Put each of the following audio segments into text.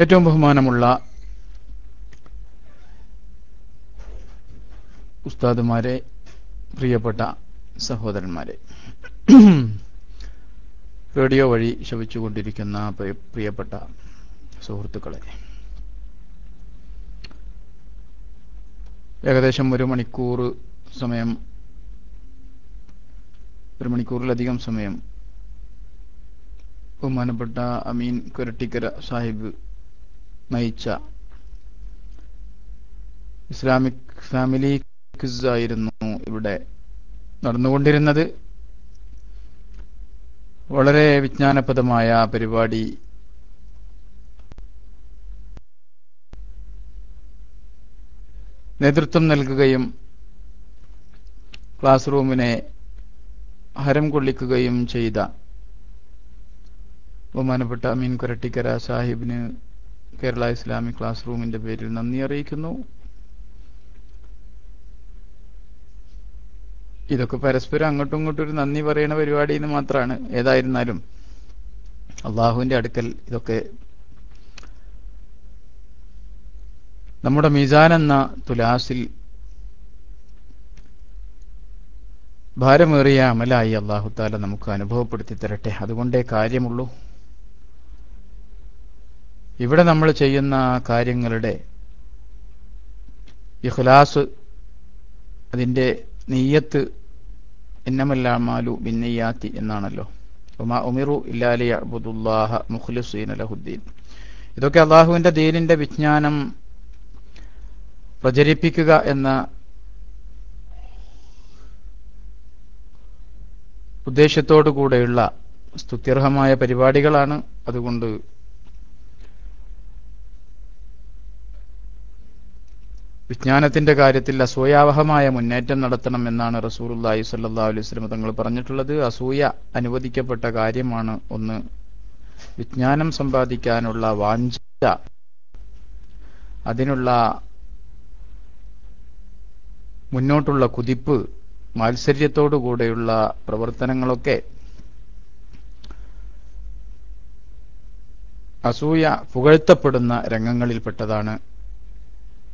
ഏറ്റവും ബഹുമാനമുള്ള ഉസ്താദുമാരെ പ്രിയപ്പെട്ട സഹോദരന്മാരെ. റേഡിയോ വഴി ശവിച്ചുകൊണ്ടിരിക്കുന്ന പ്രിയപ്പെട്ട സുഹൃത്തുക്കളെ. ഏകദേശം ഒരു മണിക്കൂർ സമയം ഒരു മണിക്കൂറിലധികം സമയം ബഹുമാനപ്പെട്ട അമീൻ കുരട്ടിക്കര സാഹിബ് നയിച്ച ഇസ്ലാമിക് ഫാമിലി ക്വിസ് ആയിരുന്നു ഇവിടെ നടന്നുകൊണ്ടിരുന്നത്. വളരെ വിജ്ഞാനപ്രദമായ പരിപാടി. നേതൃത്വം നൽകുകയും ക്ലാസ് റൂമിനെ ഹരം കൊള്ളിക്കുകയും ചെയ്ത ബഹുമാനപ്പെട്ട അമീൻ കുരട്ടിക്കര സാഹിബിന് കേരള ഇസ്ലാമിക് ക്ലാസ് റൂമിന്റെ പേരിൽ നന്ദി അറിയിക്കുന്നു. ഇതൊക്കെ പരസ്പരം അങ്ങോട്ടും ഇങ്ങോട്ടും ഒരു നന്ദി പറയുന്ന പരിപാടി എന്ന് മാത്രമാണ് ഏതായിരുന്നാലും അള്ളാഹുവിന്റെ അടുക്കൽ ഇതൊക്കെ നമ്മുടെ മിസാൻ എന്ന തുലാസിൽ ഭാരമേറിയ അമലായി അള്ളാഹുത്താല നമുക്ക് അനുഭവപ്പെടുത്തി തരട്ടെ. അതുകൊണ്ടേ കാര്യമുള്ളൂ. ഇവിടെ നമ്മൾ ചെയ്യുന്ന കാര്യങ്ങളുടെ ഇഖ്ലാസ് അതിന്റെ നീയത്ത് ഇന്നമല്ലാമാലു ബിന്നയ്യാത്തി എന്നാണല്ലോ. ഉമാ ഉമിറു ഇല്ലാലി അബുദുല്ലാഹ മുഖ്ലിസീന അലഹുദ്ദീൻ ഇതൊക്കെ അള്ളാഹുവിന്റെ ദീനിന്റെ വിജ്ഞാനം പ്രചരിപ്പിക്കുക എന്ന ഉദ്ദേശത്തോടു കൂടെയുള്ള സ്തുത്യർഹമായ പരിപാടികളാണ്. അതുകൊണ്ട് വിജ്ഞാനത്തിന്റെ കാര്യത്തിൽ അസൂയാവഹമായ മുന്നേറ്റം നടത്തണം എന്നാണ് സ്വല്ലല്ലാഹു അലൈഹി വസല്ലം തങ്ങൾ പറഞ്ഞിട്ടുള്ളത്. അസൂയ അനുവദിക്കപ്പെട്ട കാര്യമാണ് ഒന്ന്. വിജ്ഞാനം സമ്പാദിക്കാനുള്ള വാഞ്ച അതിനുള്ള മുന്നോട്ടുള്ള കുതിപ്പ് മാത്സര്യത്തോടുകൂടെയുള്ള പ്രവർത്തനങ്ങളൊക്കെ. അസൂയ പുകഴ്ത്തപ്പെടുന്ന രംഗങ്ങളിൽപ്പെട്ടതാണ്.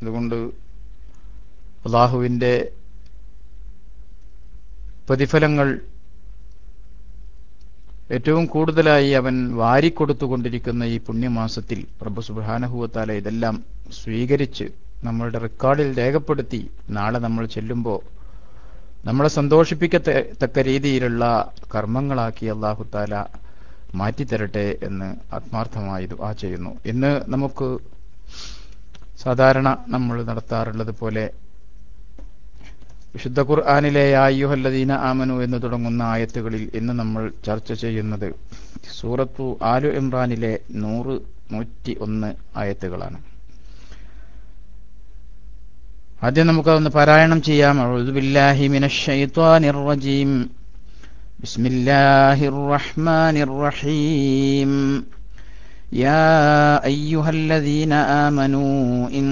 അതുകൊണ്ട് അള്ളാഹുവിന്റെ പ്രതിഫലങ്ങൾ ഏറ്റവും കൂടുതലായി അവൻ വാരിക്കൊടുത്തുകൊണ്ടിരിക്കുന്ന ഈ പുണ്യമാസത്തിൽ പ്രഭു സുബാനഹുവത്താല ഇതെല്ലാം സ്വീകരിച്ച് നമ്മളുടെ റെക്കോർഡിൽ രേഖപ്പെടുത്തി നാളെ നമ്മൾ ചെല്ലുമ്പോൾ നമ്മളെ സന്തോഷിപ്പിക്കത്തക്ക രീതിയിലുള്ള കർമ്മങ്ങളാക്കി അള്ളാഹുത്താല മാറ്റിത്തരട്ടെ എന്ന് ആത്മാർത്ഥമായി ആ ചെയ്യുന്നു. ഇന്ന് നമുക്ക് സാധാരണ നമ്മൾ നടത്താറുള്ളത് പോലെ വിശുദ്ധ ഖുർആാനിലെ ആയുഹല്ലദീന ആമനു എന്ന് തുടങ്ങുന്ന ആയത്തുകളിൽ ഇന്ന് നമ്മൾ ചർച്ച ചെയ്യുന്നത് സൂറത്തു ആലു ഇമ്രാനിലെ നൂറ് നൂറ്റി ഒന്ന് ആയത്തുകളാണ് ആദ്യം നമുക്കതൊന്ന് പാരായണം ചെയ്യാം അഊദുബില്ലാഹി മിനശ് ശൈത്വാനിർ റജീം ബിസ്മില്ലാഹിർ റഹ്മാനിർ റഹീം يا أيها الذين آمنوا إن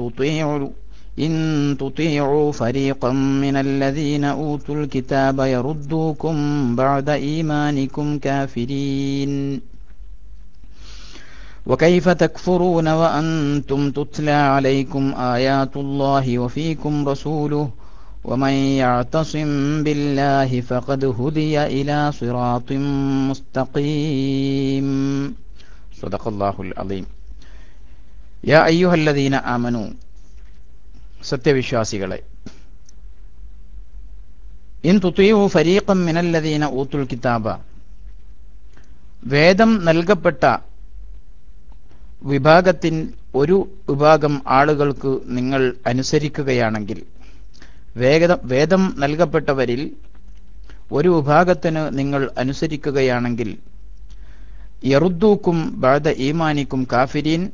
تطيعوا إن تطيعوا فريقا من الذين أوتوا الكتاب يردوكم بعد إيمانكم كافرين. وكيف تكفرون وأنتم تتلى عليكم آيات الله وفيكم رسوله ومن يعتصم بالله فقد هدي إلى صراط مستقيم. صدق الله العظيم. يا أيها الذين آمنوا സത്യവിശ്വാസികളെ. ഇൻ തുത്തിയു ഫരീഖം മിനല്ലദീന ഊത്തുൽ കിതാബ. വേദം നൽകപ്പെട്ട വിഭാഗത്തിൻ ഒരു വിഭാഗം ആളുകൾക്ക് നിങ്ങൾ അനുസരിക്കുകയാണെങ്കിൽ വേഗം വേദം നൽകപ്പെട്ടവരിൽ ഒരു വിഭാഗത്തിന് നിങ്ങൾ അനുസരിക്കുകയാണെങ്കിൽ യറുദ്ദൂക്കും ബാദ ഈമാനിക്കും കാഫിരീൻ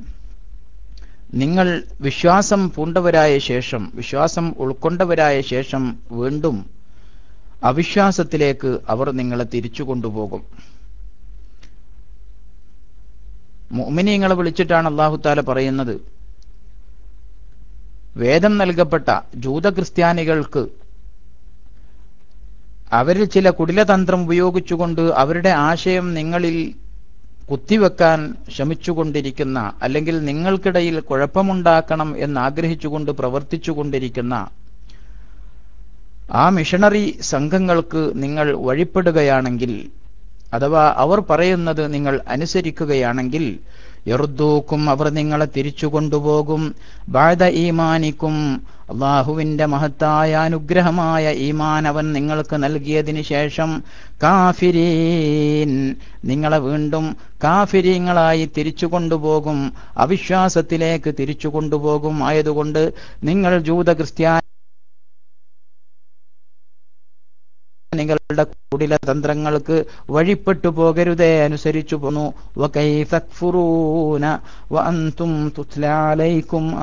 നിങ്ങൾ വിശ്വാസം പൂണ്ടവരായ ശേഷം വിശ്വാസം ഉൾക്കൊണ്ടവരായ ശേഷം വീണ്ടും അവിശ്വാസത്തിലേക്ക് അവർ നിങ്ങളെ തിരിച്ചു കൊണ്ടുപോകും. മുഅ്മിനീങ്ങളെ വിളിച്ചിട്ടാണ് അള്ളാഹുത്താല പറയുന്നത് വേദം നൽകപ്പെട്ട ജൂത ക്രിസ്ത്യാനികൾക്ക് അവരിൽ ചില കുടിലതന്ത്രം ഉപയോഗിച്ചുകൊണ്ട് അവരുടെ ആശയം നിങ്ങളിൽ കുത്തിവെക്കാൻ ശ്രമിച്ചുകൊണ്ടിരിക്കുന്ന അല്ലെങ്കിൽ നിങ്ങൾക്കിടയിൽ കുഴപ്പമുണ്ടാക്കണം എന്നാഗ്രഹിച്ചുകൊണ്ട് പ്രവർത്തിച്ചുകൊണ്ടിരിക്കുന്ന ആ മിഷണറി സംഘങ്ങൾക്ക് നിങ്ങൾ വഴിപ്പെടുകയാണെങ്കിൽ അഥവാ അവർ പറയുന്നത് നിങ്ങൾ അനുസരിക്കുകയാണെങ്കിൽ യറുദ്ദൂക്കും അവർ നിങ്ങളെ തിരിച്ചു കൊണ്ടുപോകും. ബാധ ഈമാനിക്കും. അള്ളാഹുവിന്റെ മഹത്തായ അനുഗ്രഹമായ ഈമാൻ അവൻ നിങ്ങൾക്ക് നൽകിയതിനു ശേഷം കാഫിരീൻ നിങ്ങളെ വീണ്ടും കാഫിരീങ്ങളായി തിരിച്ചു കൊണ്ടുപോകും. അവിശ്വാസത്തിലേക്ക് തിരിച്ചു കൊണ്ടുപോകും. ആയതുകൊണ്ട് നിങ്ങൾ ജൂത ക്രിസ്ത്യാനി നിങ്ങളുടെ കുടില തന്ത്രങ്ങൾക്ക് വഴിപ്പെട്ടു പോകരുതേ അനുസരിച്ചു പോന്നു.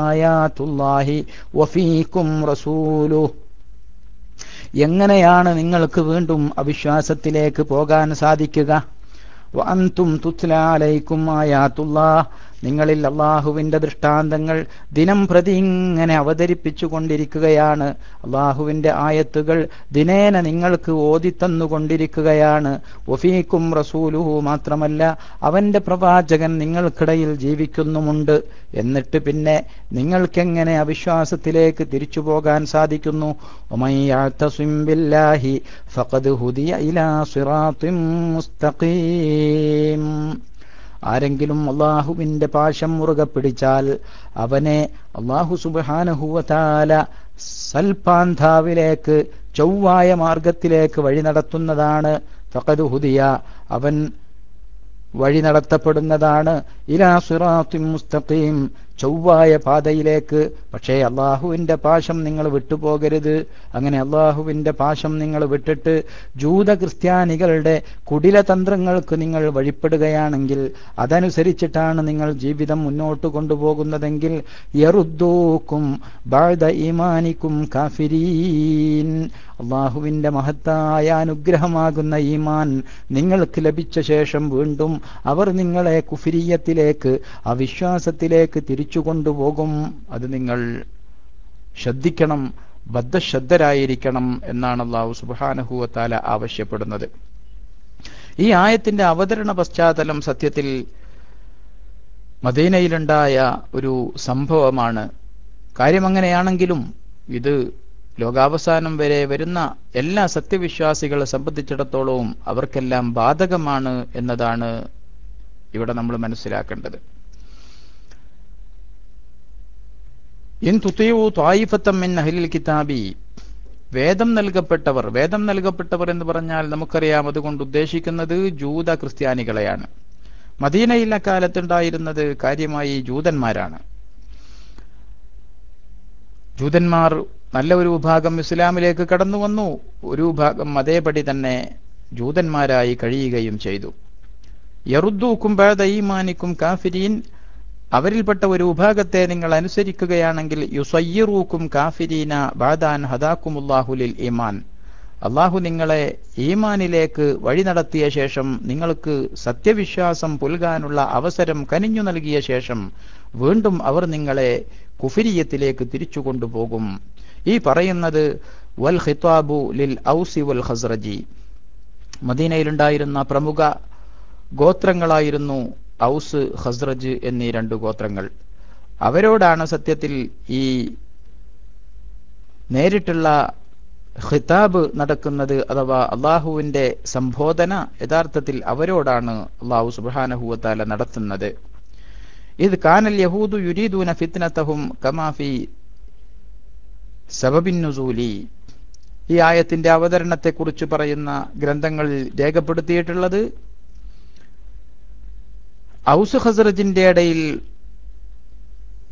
ആയാത്തുല്ലാഹി എങ്ങനെയാണ് നിങ്ങൾക്ക് വീണ്ടും അവിശ്വാസത്തിലേക്ക് പോകാൻ സാധിക്കുക? വഅന്തും തുത്ല അലൈക്കും ആയാത്തുല്ലാ നിങ്ങളിൽ അള്ളാഹുവിന്റെ ദൃഷ്ടാന്തങ്ങൾ ദിനം പ്രതി ഇങ്ങനെ അവതരിപ്പിച്ചു കൊണ്ടിരിക്കുകയാണ് അള്ളാഹുവിന്റെ ആയത്തുകൾ ദിനേന നിങ്ങൾക്ക് ഓതിത്തന്നുകൊണ്ടിരിക്കുകയാണ്. ഒഫീക്കും റസൂലുഹു മാത്രമല്ല അവന്റെ പ്രവാചകൻ നിങ്ങൾക്കിടയിൽ ജീവിക്കുന്നുമുണ്ട്. എന്നിട്ട് പിന്നെ നിങ്ങൾക്കെങ്ങനെ അവിശ്വാസത്തിലേക്ക് തിരിച്ചു പോകാൻ സാധിക്കുന്നു? ഫഖദ് ഹുദിയ ഇലാ സിറാത്തിൻ മുസ്തഖീം. ആരെങ്കിലും അള്ളാഹുവിന്റെ പാശം മുറുകെ പിടിച്ചാൽ അവനെ അള്ളാഹു സുബാനഹുവതാല സൽപാന്താവിലേക്ക് ചൊവ്വായ മാർഗത്തിലേക്ക് വഴി നടത്തുന്നതാണ്. ഫഖദ് ഹുദിയ. അവൻ വഴി നടത്തപ്പെടുന്നതാണ്. ഇലാ സിറാത്തിൻ മുസ്തഖീം. ചൊവ്വായ പാതയിലേക്ക് പക്ഷേ അള്ളാഹുവിന്റെ പാശം നിങ്ങൾ വിട്ടുപോകരുത്. അങ്ങനെ അള്ളാഹുവിന്റെ പാശം നിങ്ങൾ വിട്ടിട്ട് ജൂത ക്രിസ്ത്യാനികളുടെ കുടിലതന്ത്രങ്ങൾക്ക് നിങ്ങൾ വഴിപ്പെടുകയാണെങ്കിൽ അതനുസരിച്ചിട്ടാണ് നിങ്ങൾ ജീവിതം മുന്നോട്ട് കൊണ്ടുപോകുന്നതെങ്കിൽ യറുദ്ദൂക്കും ബാഴ്ദ ഈമാനിക്കും കാഫിരീൻ. അള്ളാഹുവിന്റെ മഹത്തായ അനുഗ്രഹമാകുന്ന ഈമാൻ നിങ്ങൾക്ക് ലഭിച്ച ശേഷം വീണ്ടും അവർ നിങ്ങളെ കുഫിരീയത്തിലേക്ക് അവിശ്വാസത്തിലേക്ക് തിരിച്ചു കൊണ്ടുപോകും അത് നിങ്ങൾ ശ്രദ്ധിക്കണം ബദ്ധശ്രദ്ധരായിരിക്കണം എന്നാണ് അള്ളാഹു സുബാനഹുവത്താല ആവശ്യപ്പെടുന്നത്. ഈ ആയത്തിന്റെ അവതരണ പശ്ചാത്തലം സത്യത്തിൽ മദീനയിലുണ്ടായ ഒരു സംഭവമാണ്. കാര്യം അങ്ങനെയാണെങ്കിലും ഇത് ലോകാവസാനം വരെ വരുന്ന എല്ലാ സത്യവിശ്വാസികളെ സംബന്ധിച്ചിടത്തോളവും അവർക്കെല്ലാം ബാധകമാണ് എന്നതാണ് ഇവിടെ നമ്മൾ മനസ്സിലാക്കേണ്ടത്. മിൻ അഹ്ലിൽ കിതാബി. വേദം നൽകപ്പെട്ടവർ വേദം നൽകപ്പെട്ടവർ എന്ന് പറഞ്ഞാൽ നമുക്കറിയാം അതുകൊണ്ട് ഉദ്ദേശിക്കുന്നത് ജൂത ക്രിസ്ത്യാനികളെയാണ്. മദീനയിൽ അക്കാലത്തുണ്ടായിരുന്നത് കാര്യമായി ജൂതന്മാരാണ്. ജൂതന്മാർ നല്ല ഒരു വിഭാഗം ഇസ്ലാമിലേക്ക് കടന്നു വന്നു. ഒരു വിഭാഗം അതേപടി തന്നെ ജൂതന്മാരായി കഴിയുകയും ചെയ്തു. യറുദ്ദൂക്കും ഈമാനിക്കും കാഫിരീൻ അവരിൽപ്പെട്ട ഒരു വിഭാഗത്തെ നിങ്ങൾ അനുസരിക്കുകയാണെങ്കിൽ യുസയ്യറൂക്കും കാഫിരീന ബാദാൻ ഹദാക്കുമുല്ലാഹുലിൽ ഈമാൻ. അള്ളാഹു നിങ്ങളെ ഈമാനിലേക്ക് വഴി നടത്തിയ ശേഷം നിങ്ങൾക്ക് സത്യവിശ്വാസം പുൽകാനുള്ള അവസരം കനിഞ്ഞു നൽകിയ ശേഷം വീണ്ടും അവർ നിങ്ങളെ കുഫിരിയത്തിലേക്ക് തിരിച്ചു കൊണ്ടുപോകും. ഈ പറയുന്നത് വൽ ഖിത്താബു ലിൽ ഔസി വൽ ഹസ്രജി മദീനയിലുണ്ടായിരുന്ന പ്രമുഖ ഗോത്രങ്ങളായിരുന്നു ഔസ് ഹസ്രജ് എന്നീ രണ്ടു ഗോത്രങ്ങൾ. അവരോടാണ് സത്യത്തിൽ ഈ നേരിട്ടുള്ള ഖിതാബ് നടക്കുന്നത് അഥവാ അള്ളാഹുവിന്റെ സംബോധന യഥാർത്ഥത്തിൽ അവരോടാണ് അള്ളാഹു സുബാനഹുവത്താല നടത്തുന്നത്. ഇത് കാനൽ യഹൂദു യുരീദൂന ഫിത്നത്തഹും കമാഫി സബബിന്നുസൂലി ഈ ആയത്തിന്റെ അവതരണത്തെക്കുറിച്ച് പറയുന്ന ഗ്രന്ഥങ്ങളിൽ രേഖപ്പെടുത്തിയിട്ടുള്ളത് ഔസ് ഹസ്രജിന്റെ ഇടയിൽ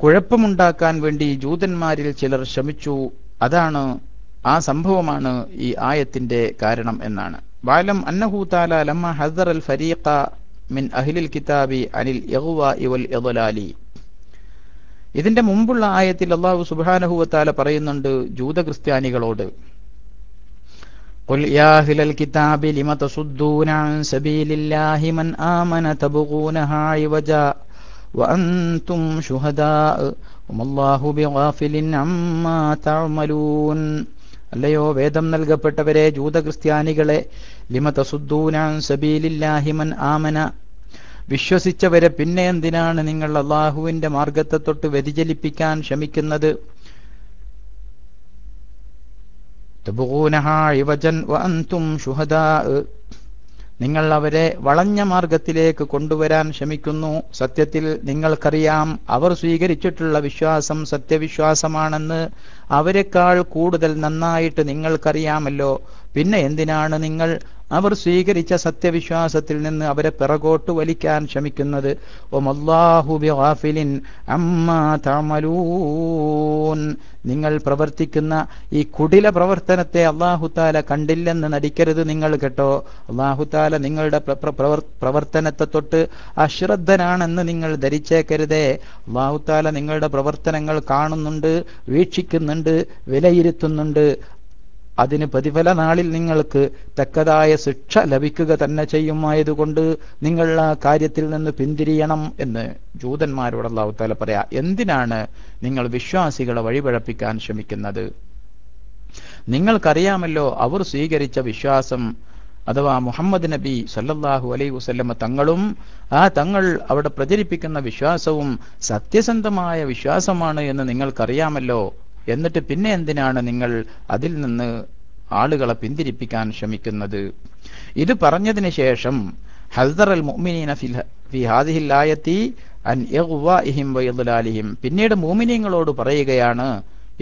കുഴപ്പമുണ്ടാക്കാൻ വേണ്ടി ജൂതന്മാരിൽ ചിലർ ശ്രമിച്ചു. അതാണ് ആ സംഭവമാണ് ഈ ആയത്തിന്റെ കാരണം എന്നാണ്. വാലം അന്നഹൂതാല ലമ്മ ഹസർ അൽ ഫരീഖ മിൻ അഹ്ലിൽ കിതാബി അനിൽ യഹുവ ഇവൽ യദലാലി ഇതിന്റെ മുമ്പുള്ള ആയത്തിൽ അള്ളാഹു സുബാനഹുവത്താല പറയുന്നുണ്ട് ജൂത ക്രിസ്ത്യാനികളോട്. قل يا أهل الكتاب لم تصدون عن سبيل الله من آمن تبغونها عوجا وأنتم شهداء وما الله بغافل عما تعملون അല്ലയോ വേദം നൽകപ്പെട്ടവരെ ജൂത ക്രിസ്ത്യാനികളെ ലിമ തസുദ്ദൂനാൻ സബീലില്ലാഹിമൻ ആമന വിശ്വസിച്ചവരെ പിന്നെ എന്തിനാണ് നിങ്ങൾ അള്ളാഹുവിന്റെ മാർഗത്തെ തൊട്ട് വ്യതിചലിപ്പിക്കാൻ ശ്രമിക്കുന്നത് നിങ്ങൾ അവരെ വളഞ്ഞ മാർഗത്തിലേക്ക് കൊണ്ടുവരാൻ ശ്രമിക്കുന്നു. സത്യത്തിൽ നിങ്ങൾക്കറിയാം അവർ സ്വീകരിച്ചിട്ടുള്ള വിശ്വാസം സത്യവിശ്വാസമാണെന്ന്. അവരെക്കാൾ കൂടുതൽ നന്നായിട്ട് നിങ്ങൾക്കറിയാമല്ലോ. പിന്നെ എന്തിനാണ് നിങ്ങൾ അവർ സ്വീകരിച്ച സത്യവിശ്വാസത്തിൽ നിന്ന് അവരെ പിറകോട്ട് വലിക്കാൻ ശ്രമിക്കുന്നത്. നിങ്ങൾ പ്രവർത്തിക്കുന്ന ഈ കുടില പ്രവർത്തനത്തെ അള്ളാഹുത്താല കണ്ടില്ലെന്ന് നടിക്കരുത് നിങ്ങൾ കേട്ടോ. അള്ളാഹുത്താല നിങ്ങളുടെ പ്രവർത്തനത്തെ തൊട്ട് അശ്രദ്ധനാണെന്ന് നിങ്ങൾ ധരിച്ചേക്കരുതേ. അള്ളാഹുത്താല നിങ്ങളുടെ പ്രവർത്തനങ്ങൾ കാണുന്നുണ്ട് വീക്ഷിക്കുന്നുണ്ട് വിലയിരുത്തുന്നുണ്ട്. അതിന് പ്രതിഫല നാളിൽ നിങ്ങൾക്ക് തക്കതായ ശിക്ഷ ലഭിക്കുക തന്നെ ചെയ്യുമായതുകൊണ്ട് നിങ്ങൾ ആ കാര്യത്തിൽ നിന്ന് പിന്തിരിയണം എന്ന് ജൂതന്മാരോട് അള്ളാഹുത്താല പറയാ. എന്തിനാണ് നിങ്ങൾ വിശ്വാസികളെ വഴിപഴപ്പിക്കാൻ ശ്രമിക്കുന്നത്? നിങ്ങൾക്കറിയാമല്ലോ അവർ സ്വീകരിച്ച വിശ്വാസം അഥവാ മുഹമ്മദ് നബി സല്ലല്ലാഹു അലൈ വസല്ലമ തങ്ങളും ആ തങ്ങൾ അവിടെ പ്രചരിപ്പിക്കുന്ന വിശ്വാസവും സത്യസന്ധമായ വിശ്വാസമാണ് എന്ന് നിങ്ങൾക്കറിയാമല്ലോ. എന്നിട്ട് പിന്നെ എന്തിനാണ് നിങ്ങൾ അതിൽ നിന്ന് ആളുകളെ പിന്തിരിപ്പിക്കാൻ ശ്രമിക്കുന്നത്? ഇത് പറഞ്ഞതിന് ശേഷം ഹസ്ദർ അൽ മുഅ്മിനീന ഹാദിഹിൽ അൻ പിന്നീട് മുഅ്മിനീങ്ങളോട് പറയുകയാണ്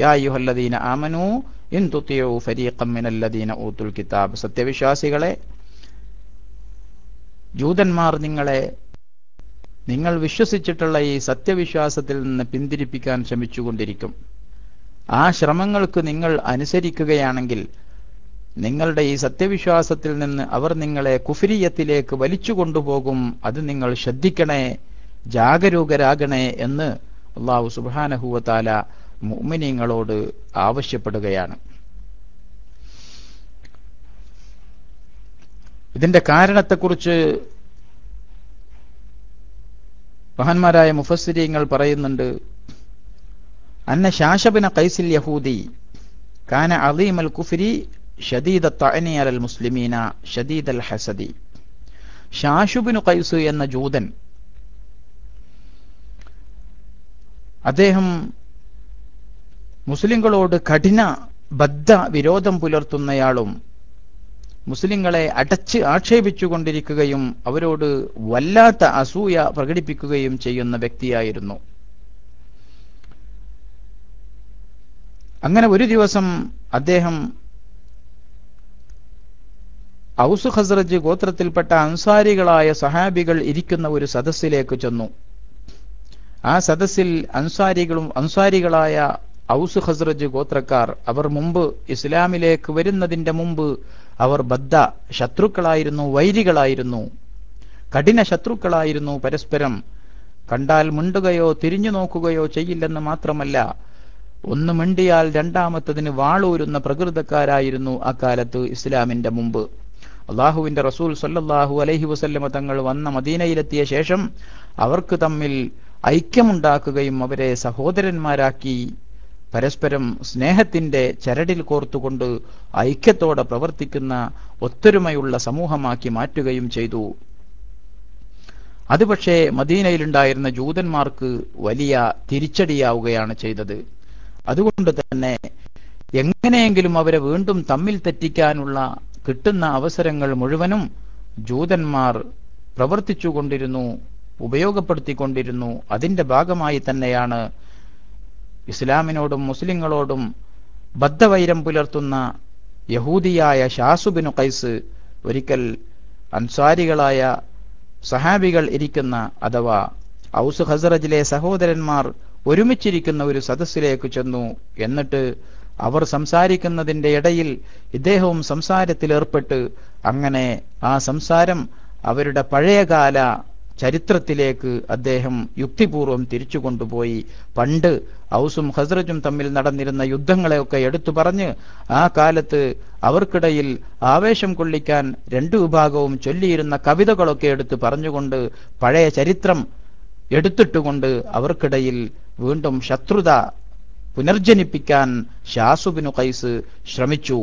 യാ അയ്യുഹല്ലദീന ആമനൂ ഇൻ ഫരീഖം മിനല്ലദീന ഊതുൽ കിതാബ്. സത്യവിശ്വാസികളെ ജൂതന്മാർ നിങ്ങളെ നിങ്ങൾ വിശ്വസിച്ചിട്ടുള്ള ഈ സത്യവിശ്വാസത്തിൽ നിന്ന് പിന്തിരിപ്പിക്കാൻ ശ്രമിച്ചുകൊണ്ടിരിക്കും. ആ ശ്രമങ്ങൾക്ക് നിങ്ങൾ അനുസരിക്കുകയാണെങ്കിൽ നിങ്ങളുടെ ഈ സത്യവിശ്വാസത്തിൽ നിന്ന് അവർ നിങ്ങളെ കുഫിരിയത്തിലേക്ക് വലിച്ചു കൊണ്ടുപോകും. അത് നിങ്ങൾ ശ്രദ്ധിക്കണേ ജാഗരൂകരാകണേ എന്ന് അള്ളാഹു സുബാനഹുവത്താല മുഅ്മിനീങ്ങളോട് ആവശ്യപ്പെടുകയാണ്. ഇതിന്റെ കാരണത്തെക്കുറിച്ച് മഹാന്മാരായ മുഫസ്സിരിയങ്ങൾ പറയുന്നുണ്ട്. അന്ന ശാശബിന കൈസിൽ യഹൂദി കാന അലീം അൽ കുഫിരി ഷദീദ തഅനി അലൽ മുസ്ലിമീന ഷദീദ് അൽ ഹസദി ഷാഷുബിനു കൈസ് എന്ന ജൂതൻ അദ്ദേഹം മുസ്ലിങ്ങളോട് കഠിന ബദ്ധ വിരോധം പുലർത്തുന്നയാളും മുസ്ലിങ്ങളെ അടച്ച് ആക്ഷേപിച്ചുകൊണ്ടിരിക്കുകയും അവരോട് വല്ലാത്ത അസൂയ പ്രകടിപ്പിക്കുകയും ചെയ്യുന്ന വ്യക്തിയായിരുന്നു. അങ്ങനെ ഒരു ദിവസം അദ്ദേഹം ഔസ് ഖസ്റജ് ഗോത്രത്തിൽപ്പെട്ട അൻസാരികളായ സഹാബികൾ ഇരിക്കുന്ന ഒരു സദസ്സിലേക്ക് ചെന്നു. ആ സദസ്സിൽ അൻസാരികളും അൻസാരികളായ ഔസ് ഖസ്റജ് ഗോത്രക്കാർ അവർ മുമ്പ് ഇസ്ലാമിലേക്ക് വരുന്നതിന്റെ മുമ്പ് അവർ ബദ്ധ ശത്രുക്കളായിരുന്നു വൈരികളായിരുന്നു കഠിന ശത്രുക്കളായിരുന്നു പരസ്പരം. കണ്ടാൽ മുണ്ടുകയോ തിരിഞ്ഞു നോക്കുകയോ ചെയ്യില്ലെന്ന് മാത്രമല്ല ഒന്ന് മിണ്ടിയാൽ രണ്ടാമത്തതിന് വാളൂരുന്ന പ്രകൃതക്കാരായിരുന്നു അക്കാലത്ത് ഇസ്ലാമിന്റെ മുമ്പ്. അള്ളാഹുവിന്റെ റസൂൽ സല്ലാഹു അലഹി വസല്ലമ തങ്ങൾ വന്ന മദീനയിലെത്തിയ ശേഷം അവർക്ക് തമ്മിൽ ഐക്യമുണ്ടാക്കുകയും അവരെ സഹോദരന്മാരാക്കി പരസ്പരം സ്നേഹത്തിന്റെ ചരടിൽ കോർത്തുകൊണ്ട് ഐക്യത്തോടെ പ്രവർത്തിക്കുന്ന ഒത്തൊരുമയുള്ള സമൂഹമാക്കി മാറ്റുകയും ചെയ്തു. അത് പക്ഷേ മദീനയിലുണ്ടായിരുന്ന ജൂതന്മാർക്ക് വലിയ തിരിച്ചടിയാവുകയാണ് ചെയ്തത്. അതുകൊണ്ട് തന്നെ എങ്ങനെയെങ്കിലും അവരെ വീണ്ടും തമ്മിൽ തെറ്റിക്കാനുള്ള കിട്ടുന്ന അവസരങ്ങൾ മുഴുവനും ജൂതന്മാർ പ്രവർത്തിച്ചുകൊണ്ടിരുന്നു ഉപയോഗപ്പെടുത്തിക്കൊണ്ടിരുന്നു. അതിന്റെ ഭാഗമായി തന്നെയാണ് ഇസ്ലാമിനോടും മുസ്ലിങ്ങളോടും ബദ്ധവൈരം പുലർത്തുന്ന യഹൂദിയായ ഷാസുബിനു കൈസ് ഒരിക്കൽ അൻസാരികളായ സഹാബികൾ ഇരിക്കുന്ന അഥവാ ഔസ് ഹസറജിലെ സഹോദരന്മാർ ഒരുമിച്ചിരിക്കുന്ന ഒരു സദസ്സിലേക്ക് ചെന്നു എന്നിട്ട് അവർ സംസാരിക്കുന്നതിന്റെ ഇടയിൽ ഇദ്ദേഹവും സംസാരത്തിൽ ഏർപ്പെട്ട് അങ്ങനെ ആ സംസാരം അവരുടെ പഴയകാല ചരിത്രത്തിലേക്ക് അദ്ദേഹം യുക്തിപൂർവം തിരിച്ചു കൊണ്ടുപോയി. പണ്ട് ഔസും ഹസ്രജും തമ്മിൽ നടന്നിരുന്ന യുദ്ധങ്ങളെയൊക്കെ എടുത്തു പറഞ്ഞ് ആ കാലത്ത് അവർക്കിടയിൽ ആവേശം കൊള്ളിക്കാൻ രണ്ടു വിഭാഗവും ചൊല്ലിയിരുന്ന കവിതകളൊക്കെ എടുത്ത് പറഞ്ഞുകൊണ്ട് പഴയ ചരിത്രം എടുത്തിട്ടുകൊണ്ട് അവർക്കിടയിൽ വീണ്ടും ശത്രുത പുനർജനിപ്പിക്കാൻ ഷാസുബിനു കൈസ് ശ്രമിച്ചു.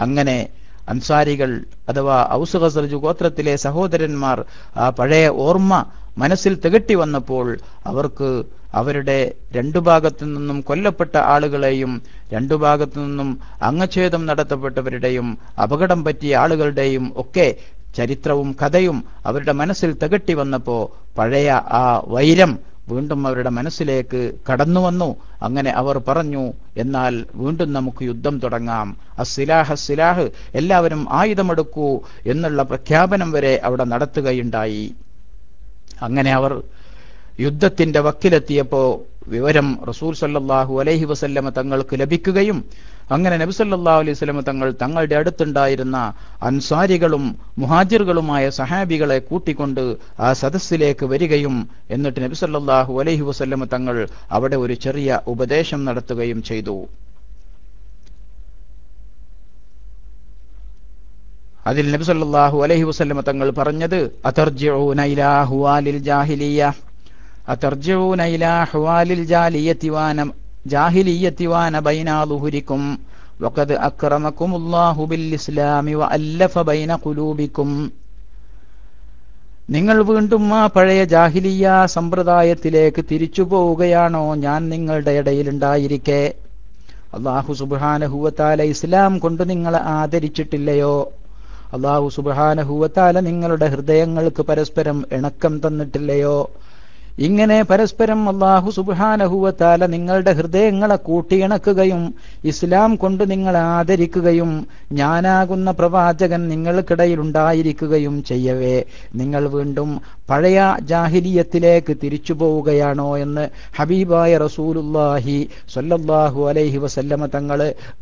അങ്ങനെ അൻസാരികൾ അഥവാ ഔസ് ഖസർജ് ഗോത്രത്തിലെ സഹോദരന്മാർ ആ പഴയ ഓർമ്മ മനസ്സിൽ തികട്ടി വന്നപ്പോൾ അവർക്ക് അവരുടെ രണ്ടു ഭാഗത്തു നിന്നും കൊല്ലപ്പെട്ട ആളുകളെയും രണ്ടു ഭാഗത്തു നിന്നും അംഗച്ഛേദം നടത്തപ്പെട്ടവരുടെയും അപകടം പറ്റിയ ആളുകളുടെയും ഒക്കെ ചരിത്രവും കഥയും അവരുടെ മനസ്സിൽ തികട്ടി വന്നപ്പോ പഴയ ആ വൈരം വീണ്ടും അവരുടെ മനസ്സിലേക്ക് കടന്നു വന്നു. അങ്ങനെ അവർ പറഞ്ഞു എന്നാൽ വീണ്ടും നമുക്ക് യുദ്ധം തുടങ്ങാം. അസിലാഹ് അസിലാഹ് എല്ലാവരും ആയുധമെടുക്കൂ എന്നുള്ള പ്രഖ്യാപനം വരെ അവിടെ നടത്തുകയുണ്ടായി. അങ്ങനെ അവർ യുദ്ധത്തിന്റെ വക്കിലെത്തിയപ്പോ വിവരം റസൂൽ സല്ലാഹു അലൈഹി വസല്ലമ തങ്ങൾക്ക് ലഭിക്കുകയും അങ്ങനെ നബിസല്ലാ അലൈഹി സ്വലമ തങ്ങൾ തങ്ങളുടെ അടുത്തുണ്ടായിരുന്ന അൻസാരികളും മുഹാജിറുകളുമായ സഹാബികളെ കൂട്ടിക്കൊണ്ട് ആ സദസ്സിലേക്ക് വരികയും എന്നിട്ട് നബിസല്ലാഹു അലൈഹി വസ്ല്ലമ തങ്ങൾ അവിടെ ഒരു ചെറിയ ഉപദേശം നടത്തുകയും ചെയ്തു. അതിൽ നബി സല്ലല്ലാഹു അലൈഹി വസല്ലം തങ്ങൾ പറഞ്ഞത് അതർജിഊന ഇലാ ജാഹിലിയ വാന ജാഹിലിയത്തി വാന വഖദ് അല്ലാഹു ബിൽ ഇസ്ലാമി ബൈന നിങ്ങൾ വീണ്ടും ആ പഴയ ജാഹിലിയ സമ്പ്രദായത്തിലേക്ക് തിരിച്ചു പോവുകയാണോ? ഞാൻ നിങ്ങളുടെ ഇടയിലുണ്ടായിരിക്കെ. അള്ളാഹു സുബാനഹുവത്താല ഇസ്ലാം കൊണ്ട് നിങ്ങളെ ആദരിച്ചിട്ടില്ലയോ? അള്ളാഹു സുബാനഹുവത്താല നിങ്ങളുടെ ഹൃദയങ്ങൾക്ക് പരസ്പരം ഇണക്കം തന്നിട്ടില്ലയോ? ഇങ്ങനെ പരസ്പരം അള്ളാഹു സുബാനഹുവത്താല നിങ്ങളുടെ ഹൃദയങ്ങളെ കൂട്ടിയിണക്കുകയും ഇസ്ലാം കൊണ്ട് നിങ്ങളെ ആദരിക്കുകയും ഞാനാകുന്ന പ്രവാചകൻ നിങ്ങൾക്കിടയിൽ ഉണ്ടായിരിക്കുകയും ചെയ്യവേ. നിങ്ങൾ വീണ്ടും പഴയ ജാഹിലിയത്തിലേക്ക് തിരിച്ചു പോവുകയാണോ എന്ന് ഹബീബായ റസൂലുല്ലാഹി സൊല്ലാഹു അലൈഹി വസല്ലമ തങ്ങൾ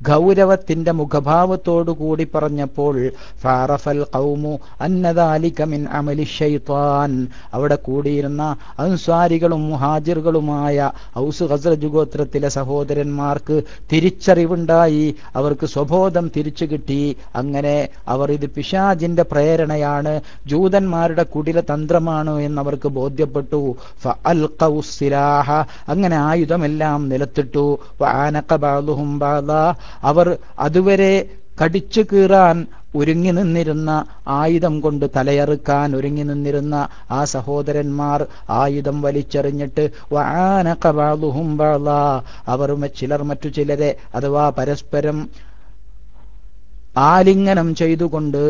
ഗൗരവത്തിന്റെ മുഖഭാവത്തോടു കൂടി പറഞ്ഞപ്പോൾ ഫാറഫൽ കൗമു അന്നദാലിക്കമിൻ അമലി അവിടെ കൂടിയിരുന്ന അൻസാരികളും മുഹാജിറുകളുമായ ഔസ് ഹസ്രജ് ഗോത്രത്തിലെ സഹോദരന്മാർക്ക് തിരിച്ചറിവുണ്ടായി. അവർക്ക് സ്വബോധം തിരിച്ചു കിട്ടി. അങ്ങനെ അവർ ഇത് പിശാജിന്റെ പ്രേരണയാണ് ജൂതന്മാരുടെ കുടില തന്ത്രമാണ് എന്നവർക്ക് ബോധ്യപ്പെട്ടു. അങ്ങനെ ആയുധമെല്ലാം നിലത്തിട്ടു. അവർ അതുവരെ കടിച്ചു കീറാൻ ഒരുങ്ങി നിന്നിരുന്ന ആയുധം കൊണ്ട് തലയറുക്കാൻ ഒരുങ്ങി നിന്നിരുന്ന ആ സഹോദരന്മാർ ആയുധം വലിച്ചെറിഞ്ഞിട്ട് അവർ ചിലർ മറ്റു ചിലരെ അഥവാ പരസ്പരം ആലിംഗനം ചെയ്തുകൊണ്ട്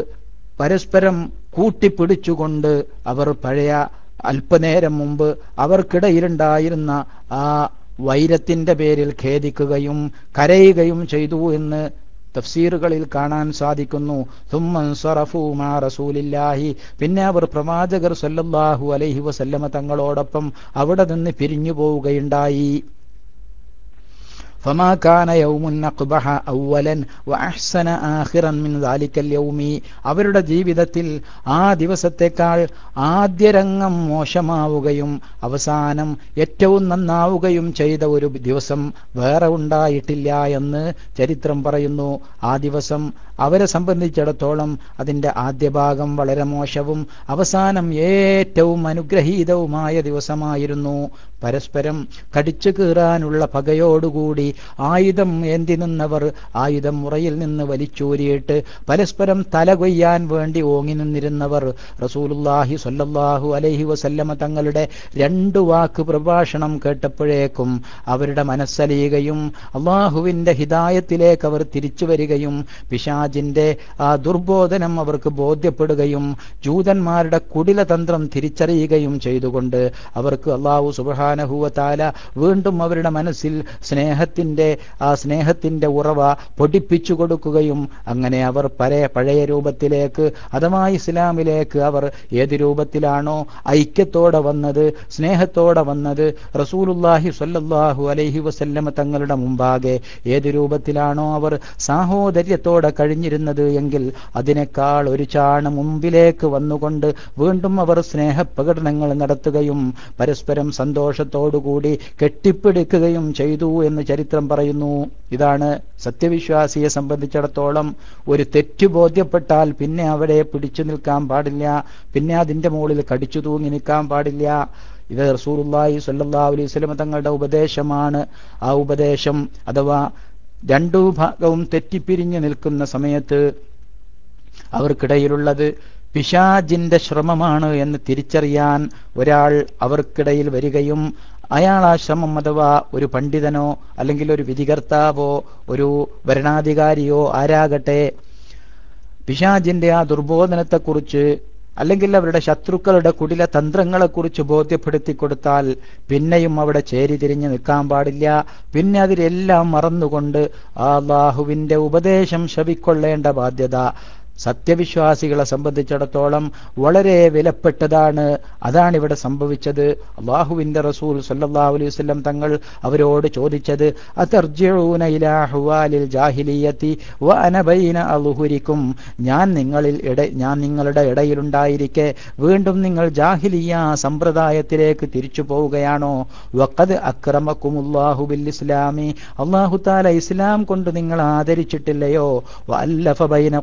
പരസ്പരം കൂട്ടിപ്പിടിച്ചുകൊണ്ട് അവർ പഴയ അല്പനേരം മുമ്പ് അവർക്കിടയിലുണ്ടായിരുന്ന ആ വൈരത്തിന്റെ പേരിൽ ഖേദിക്കുകയും കരയുകയും ചെയ്തു എന്ന് തഫ്സീറുകളിൽ കാണാൻ സാധിക്കുന്നു. റസൂലില്ലാഹി. പിന്നെ അവർ പ്രവാചകർ സല്ലല്ലാഹു അലൈഹി വസല്ലമ തങ്ങളോടൊപ്പം അവിടെ നിന്ന് പിരിഞ്ഞു പോവുകയുണ്ടായി فما كان يوم أقبح أولا وأحسن آخرا من ذلك اليوم അവരുടെ ജീവിതത്തിൽ ആ ദിവസത്തെക്കാൾ ആദ്യരംഗം മോശമാവുകയും അവസാനം ഏറ്റവും നന്നാവുകയും ചെയ്ത ഒരു ദിവസം വേറെ ഉണ്ടായിട്ടില്ല എന്ന് ചരിത്രം പറയുന്നു ആ ദിവസം അവരെ സംബന്ധിച്ചിടത്തോളം അതിന്റെ ആദ്യ ഭാഗം വളരെ മോശവും അവസാനം ഏറ്റവും അനുഗ്രഹീതവുമായ ദിവസമായിരുന്നു പരസ്പരം കടിച്ചു കീറാനുള്ള പകയോടുകൂടി ആയുധം ഏന്തി നിന്നവർ ആയുധം മുറയിൽ നിന്ന് വലിച്ചൂരിയിട്ട് പരസ്പരം തല കൊയ്യാൻ വേണ്ടി ഓങ്ങി നിന്നിരുന്നവർ റസൂലുല്ലാഹി സൊല്ലാഹു അലൈഹി വസല്ലമ തങ്ങളുടെ രണ്ടു വാക്ക് പ്രഭാഷണം കേട്ടപ്പോഴേക്കും അവരുടെ മനസ്സലിയുകയും അള്ളാഹുവിന്റെ ഹിതായത്തിലേക്ക് അവർ തിരിച്ചു വരികയും പിശാജിന്റെ ആ ദുർബോധനം അവർക്ക് ബോധ്യപ്പെടുകയും ജൂതന്മാരുടെ കുടിലതന്ത്രം തിരിച്ചറിയുകയും ചെയ്തുകൊണ്ട് അവർക്ക് അള്ളാഹു സുബാനഹുവ താല വീണ്ടും അവരുടെ മനസ്സിൽ സ്നേഹത്തിന്റെ ആ സ്നേഹത്തിന്റെ ഉറവ പൊടിപ്പിച്ചു കൊടുക്കുകയും അങ്ങനെ അവർ പഴയ പഴയ രൂപത്തിലേക്ക് അഥവാ ഇസ്ലാമിലേക്ക് അവർ ഏത് രൂപത്തിലാണോ ഐക്യത്തോടെ വന്നത് സ്നേഹത്തോടെ വന്നത് റസൂലുല്ലാഹി സ്വല്ലല്ലാഹു അലൈഹി വസല്ലമ തങ്ങളുടെ മുമ്പാകെ ഏത് രൂപത്തിലാണോ അവർ സാഹോദര്യത്തോടെ കഴിഞ്ഞിരുന്നത് എങ്കിൽ അതിനേക്കാൾ ഒരു ചാണ് മുമ്പിലേക്ക് വന്നുകൊണ്ട് വീണ്ടും അവർ സ്നേഹപ്രകടനങ്ങൾ നടത്തുകയും പരസ്പരം സന്തോഷത്തോടുകൂടി കെട്ടിപ്പിടിക്കുകയും ചെയ്തു എന്ന് ചരിത്രം പറയുന്നു. ഇതാണ് സത്യവിശ്വാസിയെ സംബന്ധിച്ചിടത്തോളം ഒരു തെറ്റ് ബോധ്യപ്പെട്ടാൽ പിന്നെ അവിടെ പിടിച്ചു നിൽക്കാൻ പാടില്ല. പിന്നെ അതിന്റെ മുകളിൽ കടിച്ചു തൂങ്ങി നിൽക്കാൻ പാടില്ല. ഇത് റസൂലുള്ളാഹി സല്ലാ അലൈഹി സ്വലമ തങ്ങളുടെ ഉപദേശമാണ്. ആ ഉപദേശം അഥവാ രണ്ടു ഭാഗവും തെറ്റിപ്പിരിഞ്ഞു നിൽക്കുന്ന സമയത്ത് അവർക്കിടയിലുള്ളത് പിശാജിന്റെ ശ്രമമാണ് എന്ന് തിരിച്ചറിയാൻ ഒരാൾ അവർക്കിടയിൽ വരികയും അയാൾ ആ ശ്രമം അഥവാ ഒരു പണ്ഡിതനോ അല്ലെങ്കിൽ ഒരു വിധികർത്താവോ ഒരു ഭരണാധികാരിയോ ആരാകട്ടെ പിശാജിന്റെ ആ ദുർബോധനത്തെക്കുറിച്ച് അല്ലെങ്കിൽ അവരുടെ ശത്രുക്കളുടെ കുടില തന്ത്രങ്ങളെക്കുറിച്ച് ബോധ്യപ്പെടുത്തി കൊടുത്താൽ പിന്നെയും അവിടെ ചേരി തിരിഞ്ഞു നിൽക്കാൻ പാടില്ല. പിന്നെ അതിലെല്ലാം മറന്നുകൊണ്ട് അള്ളാഹുവിന്റെ ഉപദേശം ശവിക്കൊള്ളേണ്ട ബാധ്യത സത്യവിശ്വാസികളെ സംബന്ധിച്ചിടത്തോളം വളരെ വിലപ്പെട്ടതാണ്. അതാണ് ഇവിടെ സംഭവിച്ചത്. അള്ളാഹുവിന്റെ റസൂൽ സല്ലല്ലാഹു അലൈഹി വസല്ലം തങ്ങൾ അവരോട് ചോദിച്ചത് അലുഹുരിക്കും? ഞാൻ നിങ്ങളിൽ ഇട ഞാൻ നിങ്ങളുടെ ഇടയിലുണ്ടായിരിക്കെ വീണ്ടും നിങ്ങൾ ജാഹിലിയ സമ്പ്രദായത്തിലേക്ക് തിരിച്ചു പോവുകയാണോ? അക്രമക്കുമുല്ലാഹു ബിൽ ഇസ്ലാമി അള്ളാഹു താല ഇസ്ലാം കൊണ്ട് നിങ്ങൾ ആദരിച്ചിട്ടില്ലയോ? വഅല്ലഫ ബൈന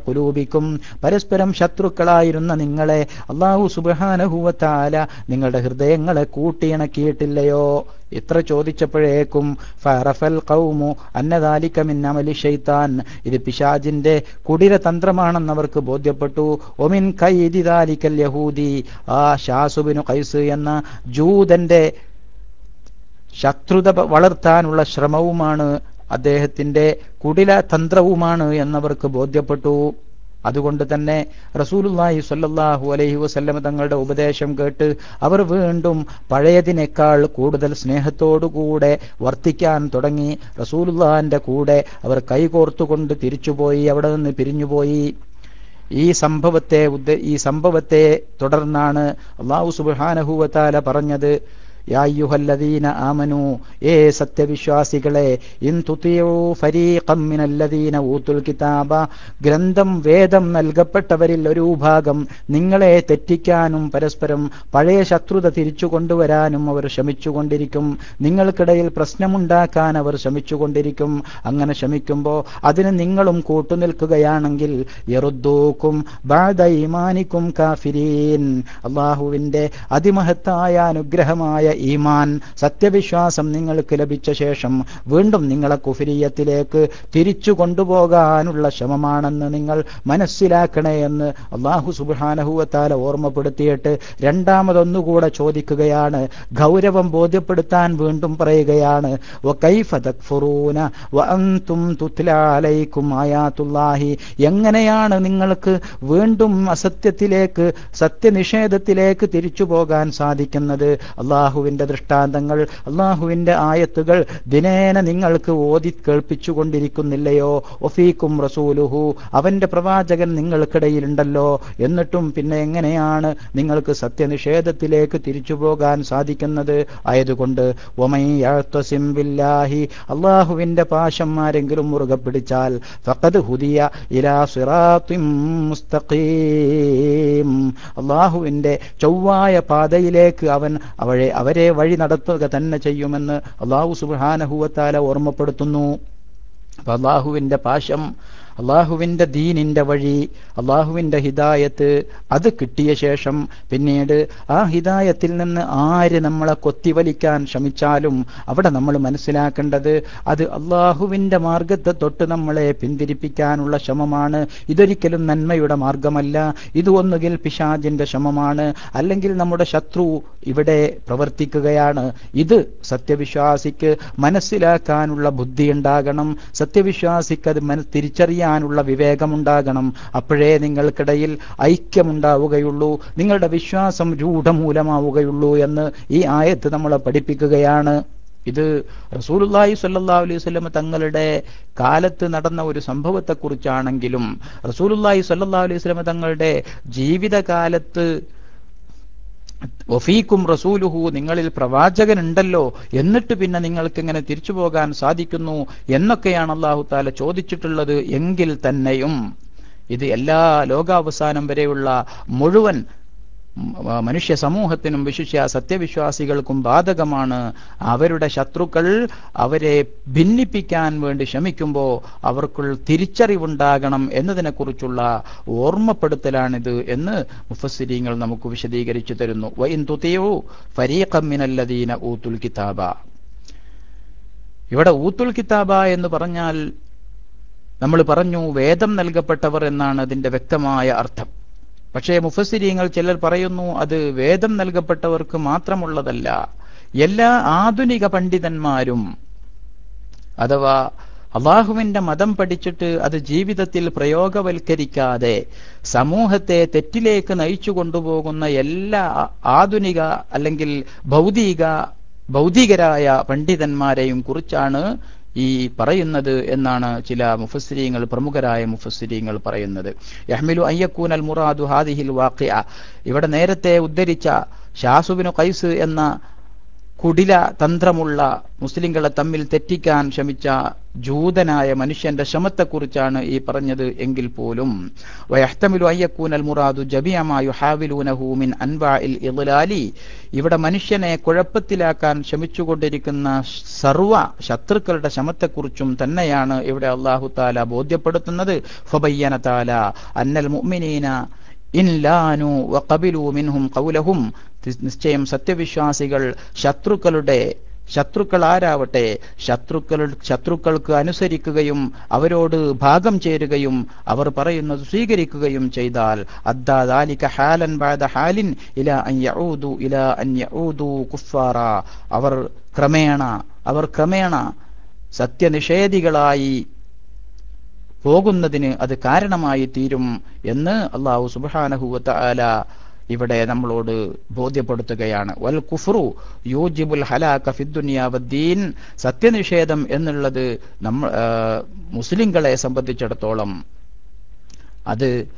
ഖുലൂബിക്കും പരസ്പരം ശത്രുക്കളായിരുന്ന നിങ്ങളെ അള്ളാഹു സുബ്ഹാനഹുവതാല നിങ്ങളുടെ ഹൃദയങ്ങളെ കൂട്ടിയിണക്കിയിട്ടില്ലയോ? ഇത്ര ചോദിച്ചപ്പോഴേക്കും ഫറഫൽ ഖൗമു അന്നദാലിക്കമിൻ അമലി ഷെയ്ത്താൻ ഇത് പിശാജിന്റെ കുടിര തന്ത്രമാണെന്ന് അവർക്ക് ബോധ്യപ്പെട്ടു. ഒമിൻ കൈദി ദാലിക്കൽ യഹൂദി. ആ ഷാസുബിനു കൈസ് എന്ന ജൂതന്റെ ശത്രുത വളർത്താനുള്ള ശ്രമവുമാണ് അദ്ദേഹത്തിന്റെ കുടില തന്ത്രവുമാണ് എന്നവർക്ക് ബോധ്യപ്പെട്ടു. അതുകൊണ്ട് തന്നെ റസൂലുല്ലാഹി സല്ലാഹു അലൈഹി വസല്ലമ തങ്ങളുടെ ഉപദേശം കേട്ട് അവർ വീണ്ടും പഴയതിനേക്കാൾ കൂടുതൽ സ്നേഹത്തോടുകൂടെ വർത്തിക്കാൻ തുടങ്ങി. റസൂലുല്ലാഹിന്റെ കൂടെ അവർ കൈകോർത്തുകൊണ്ട് തിരിച്ചുപോയി അവിടെ നിന്ന് പിരിഞ്ഞുപോയി. ഈ സംഭവത്തെ ഈ സംഭവത്തെ തുടർന്നാണ് അള്ളാഹു സുബാനഹുവത്താല പറഞ്ഞത്. യായ്യുഹല്ലദീന ആമനു ഏ സത്യവിശ്വാസികളെ ഇൻതുതിയൂ ഫരീഖം മിനല്ലദീന ഊത്തുൽ കിതാബ. ഗ്രന്ഥം വേദം നൽകപ്പെട്ടവരിൽ ഒരു ഭാഗം നിങ്ങളെ തെറ്റിക്കാനും പരസ്പരം പഴയ ശത്രുത തിരിച്ചു കൊണ്ടുവരാനും അവർ ശ്രമിച്ചുകൊണ്ടിരിക്കും. നിങ്ങൾക്കിടയിൽ പ്രശ്നമുണ്ടാക്കാൻ അവർ ശ്രമിച്ചുകൊണ്ടിരിക്കും. അങ്ങനെ ശ്രമിക്കുമ്പോൾ അതിന് നിങ്ങളും കൂട്ടുനിൽക്കുകയാണെങ്കിൽ യറുദ്ദൂക്കും ബാദ കാഫിരീൻ. അള്ളാഹുവിന്റെ അതിമഹത്തായ അനുഗ്രഹമായ ഈമാൻ സത്യവിശ്വാസം നിങ്ങൾക്ക് ലഭിച്ച ശേഷം വീണ്ടും നിങ്ങളെ കുഫിരിയത്തിലേക്ക് തിരിച്ചു കൊണ്ടുപോകാനുള്ള ശ്രമമാണെന്ന് നിങ്ങൾ മനസ്സിലാക്കണേ എന്ന് അള്ളാഹു സുബാനഹുവത്താല ഓർമ്മപ്പെടുത്തിയിട്ട് രണ്ടാമതൊന്നുകൂടെ ചോദിക്കുകയാണ്. ഗൗരവം ബോധ്യപ്പെടുത്താൻ വീണ്ടും പറയുകയാണ്. എങ്ങനെയാണ് നിങ്ങൾക്ക് വീണ്ടും അസത്യത്തിലേക്ക് സത്യനിഷേധത്തിലേക്ക് തിരിച്ചു പോകാൻ സാധിക്കുന്നത്? അള്ളാഹുവിന്റെ ദൃഷ്ടാന്തങ്ങൾ അള്ളാഹുവിന്റെ ആയത്തുകൾ ദിനേന നിങ്ങൾക്ക് ഓതി കേൾപ്പിച്ചുകൊണ്ടിരിക്കുന്നില്ലയോ? ഒഫീക്കും റസൂലുഹു അവന്റെ പ്രവാചകൻ നിങ്ങൾക്കിടയിലുണ്ടല്ലോ. എന്നിട്ടും പിന്നെ എങ്ങനെയാണ് നിങ്ങൾക്ക് സത്യനിഷേധത്തിലേക്ക് തിരിച്ചു പോകാൻ സാധിക്കുന്നത്? ആയതുകൊണ്ട് അള്ളാഹുവിന്റെ പാശം ആരെങ്കിലും മുറുകെ പിടിച്ചാൽ ഫഖദ് ഹുദിയ ഇലാ മുസ്തഖീം. അള്ളാഹുവിന്റെ ചൊവ്വായ പാതയിലേക്ക് അവൻ അവരെ അവരെ വഴി നടത്തുക തന്നെ ചെയ്യുമെന്ന് അള്ളാഹു സുബാനഹുവത്താല ഓർമ്മപ്പെടുത്തുന്നു. അപ്പൊ അള്ളാഹുവിന്റെ പാശം അള്ളാഹുവിന്റെ ദീനിന്റെ വഴി അള്ളാഹുവിന്റെ ഹിദായത്ത് അത് കിട്ടിയ ശേഷം പിന്നീട് ആ ഹിദായത്തിൽ നിന്ന് ആര് നമ്മളെ കൊത്തിവലിക്കാൻ ശ്രമിച്ചാലും അവിടെ നമ്മൾ മനസ്സിലാക്കേണ്ടത് അത് അള്ളാഹുവിന്റെ മാർഗത്തെ തൊട്ട് നമ്മളെ പിന്തിരിപ്പിക്കാനുള്ള ശ്രമമാണ്. ഇതൊരിക്കലും നന്മയുടെ മാർഗമല്ല. ഇത് ഒന്നുകിൽ പിശാജിന്റെ ശ്രമമാണ്. അല്ലെങ്കിൽ നമ്മുടെ ശത്രു ഇവിടെ പ്രവർത്തിക്കുകയാണ്. ഇത് സത്യവിശ്വാസിക്ക് മനസ്സിലാക്കാനുള്ള ബുദ്ധി ഉണ്ടാകണം സത്യവിശ്വാസിക്ക് അത് മന തിരിച്ചറിയാനുള്ള വിവേകമുണ്ടാകണം. അപ്പോഴേ നിങ്ങൾക്കിടയിൽ ഐക്യമുണ്ടാവുകയുള്ളൂ. നിങ്ങളുടെ വിശ്വാസം രൂഢമൂലമാവുകയുള്ളൂ എന്ന് ഈ ആയത്ത് നമ്മളെ പഠിപ്പിക്കുകയാണ്. ഇത് റസൂലുല്ലാഹി സ്വല്ലല്ലാഹു അലൈഹി വസല്ലം തങ്ങളുടെ കാലത്ത് നടന്ന ഒരു സംഭവത്തെക്കുറിച്ചാണെങ്കിലും റസൂലുല്ലാഹി സ്വല്ലല്ലാഹു അലൈഹി വസല്ലം തങ്ങളുടെ ജീവിതകാലത്ത് ഒഫീക്കും റസൂലുഹു നിങ്ങളിൽ പ്രവാചകൻ ഉണ്ടല്ലോ എന്നിട്ട് പിന്നെ നിങ്ങൾക്ക് ഇങ്ങനെ തിരിച്ചു പോകാൻ സാധിക്കുന്നു എന്നൊക്കെയാണ് അള്ളാഹു താല ചോദിച്ചിട്ടുള്ളത് എങ്കിൽ തന്നെയും. ഇത് എല്ലാ ലോകാവസാനം വരെയുള്ള മുഴുവൻ മനുഷ്യ സമൂഹത്തിനും വിശിഷ്യ സത്യവിശ്വാസികൾക്കും ബാധകമാണ്. അവരുടെ ശത്രുക്കൾ അവരെ ഭിന്നിപ്പിക്കാൻ വേണ്ടി ശ്രമിക്കുമ്പോൾ അവർക്കുള്ള തിരിച്ചറിവുണ്ടാകണം എന്നതിനെക്കുറിച്ചുള്ള ഓർമ്മപ്പെടുത്തലാണിത് എന്ന് മുഫസ്സിരിങ്ങൾ നമുക്ക് വിശദീകരിച്ചു തരുന്നു. വൈൻ ഊത്തുൽ കിതാബ. ഇവിടെ ഊത്തുൽ കിതാബ എന്ന് പറഞ്ഞാൽ നമ്മൾ പറഞ്ഞു വേദം നൽകപ്പെട്ടവർ എന്നാണ് അതിന്റെ വ്യക്തമായ അർത്ഥം. പക്ഷേ മുഫസിരിയങ്ങൾ ചിലർ പറയുന്നു അത് വേദം നൽകപ്പെട്ടവർക്ക് മാത്രമുള്ളതല്ല എല്ലാ ആധുനിക പണ്ഡിതന്മാരും അഥവാ അള്ളാഹുവിന്റെ മതം പഠിച്ചിട്ട് അത് ജീവിതത്തിൽ പ്രയോഗവൽക്കരിക്കാതെ സമൂഹത്തെ തെറ്റിലേക്ക് നയിച്ചു കൊണ്ടുപോകുന്ന എല്ലാ ആധുനിക അല്ലെങ്കിൽ ഭൗതിക ഭൗതികരായ പണ്ഡിതന്മാരെയും കുറിച്ചാണ് ഈ പറയുന്നത് എന്നാണ് ചില മുഫസ്സിരീങ്ങൾ പ്രമുഖരായ മുഫസ്സിരീങ്ങൾ പറയുന്നത്. യഹ്മിലു അയ്യക്കൂൻ അൽ മുറാദു ഹാദിഹിൽ വാഖിയ ഇവിടെ നേരത്തെ ഉദ്ധരിച്ച ഷാസുബിനു കൈസ് എന്ന കുടില തന്ത്രമുള്ള മുസ്ലിങ്ങളെ തമ്മിൽ തെറ്റിക്കാൻ ശ്രമിച്ച ജൂതനായ മനുഷ്യന്റെ ശ്രമത്തെക്കുറിച്ചാണ് ഈ പറഞ്ഞത് എങ്കിൽ പോലും. ഇവിടെ മനുഷ്യനെ കുഴപ്പത്തിലാക്കാൻ ശ്രമിച്ചുകൊണ്ടിരിക്കുന്ന സർവ ശത്രുക്കളുടെ ശ്രമത്തെക്കുറിച്ചും തന്നെയാണ് ഇവിടെ അള്ളാഹു താല ബോധ്യപ്പെടുത്തുന്നത്. ഫബയ്യന അന്നൽ മുഅ്മിനീന ഇൻ ലാനു വഖബിലു മിൻഹും ഖൗലഹും നിശ്ചയം സത്യവിശ്വാസികൾ ശത്രുക്കളുടെ ശത്രുക്കൾ ആരാവട്ടെ ശത്രുക്കൾ ശത്രുക്കൾക്ക് അനുസരിക്കുകയും അവരോട് ഭാഗം ചേരുകയും അവർ പറയുന്നത് സ്വീകരിക്കുകയും ചെയ്താൽ അദ്ദാലിക ഹാലൻ ബാദ ഹാലിൻ ഇല അൻ യഊദു ഇല അൻ യഊദു കുഫാറ അവർ ക്രമേണ അവർ ക്രമേണ സത്യനിഷേധികളായി പോകുന്നതിന് അത് കാരണമായി തീരും എന്ന് അള്ളാഹു സുബാനഹുവത്ത ആല ഇവിടെ നമ്മളോട് ബോധ്യപ്പെടുത്തുകയാണ്. വൽ കുഫ്രു യൂജിബുൽ ഹലാഖ ഫിദ്ദുനിയാവദ്ദീൻ സത്യനിഷേധം എന്നുള്ളത് നമ്മൾ മുസ്ലിങ്ങളെ സംബന്ധിച്ചിടത്തോളം അത്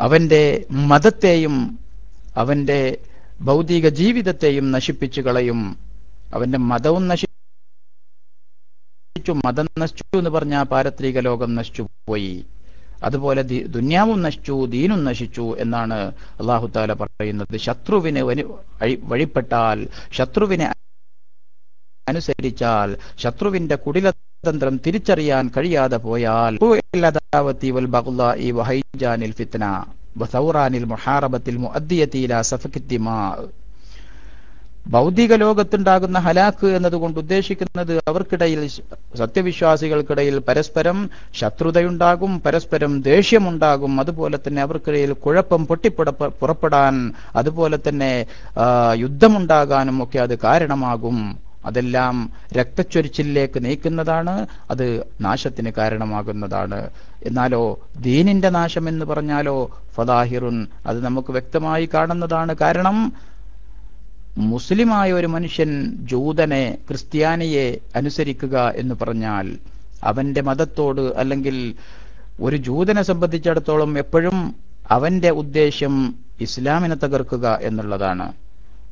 അവന്റെ മതത്തെയും അവന്റെ ഭൗതിക ജീവിതത്തെയും നശിപ്പിച്ചു കളയും. അവന്റെ മതവും നശി നശിച്ചു മതം നശിച്ചു എന്ന് പറഞ്ഞ പാരത്രിക ലോകം നശിച്ചു പോയി. അതുപോലെ ദുന്യാവും നശിച്ചു ദീനും നശിച്ചു എന്നാണ് അള്ളാഹു താല പറയുന്നത്. ശത്രുവിനെ വഴിപ്പെട്ടാൽ ശത്രുവിനെ അനുസരിച്ചാൽ ശത്രുവിന്റെ കുടില തന്ത്രം തിരിച്ചറിയാൻ കഴിയാതെ പോയാൽ ഫിത്ന ഭൗതിക ലോകത്തുണ്ടാകുന്ന ഹലാക്ക് എന്നതുകൊണ്ട് ഉദ്ദേശിക്കുന്നത് അവർക്കിടയിൽ സത്യവിശ്വാസികൾക്കിടയിൽ പരസ്പരം ശത്രുതയുണ്ടാകും പരസ്പരം ദേഷ്യമുണ്ടാകും. അതുപോലെ തന്നെ അവർക്കിടയിൽ കുഴപ്പം പൊട്ടിപ്പുറ പുറപ്പെടാൻ അതുപോലെ തന്നെ യുദ്ധമുണ്ടാകാനും ഒക്കെ അത് കാരണമാകും. അതെല്ലാം രക്തച്ചൊരിച്ചിലേക്ക് നയിക്കുന്നതാണ് അത് നാശത്തിന് കാരണമാകുന്നതാണ്. എന്നാലോ ദീനിന്റെ നാശം എന്ന് പറഞ്ഞാലോ ഫദാഹിറുൻ അത് നമുക്ക് വ്യക്തമായി കാണുന്നതാണ് കാരണം മുസ്ലിമായ ഒരു മനുഷ്യൻ ജൂതനെ ക്രിസ്ത്യാനിയെ അനുസരിക്കുക എന്ന് പറഞ്ഞാൽ അവന്റെ മതത്തോട് അല്ലെങ്കിൽ ഒരു ജൂതനെ സംബന്ധിച്ചിടത്തോളം എപ്പോഴും അവന്റെ ഉദ്ദേശ്യം ഇസ്ലാമിനെ തകർക്കുക എന്നുള്ളതാണ്.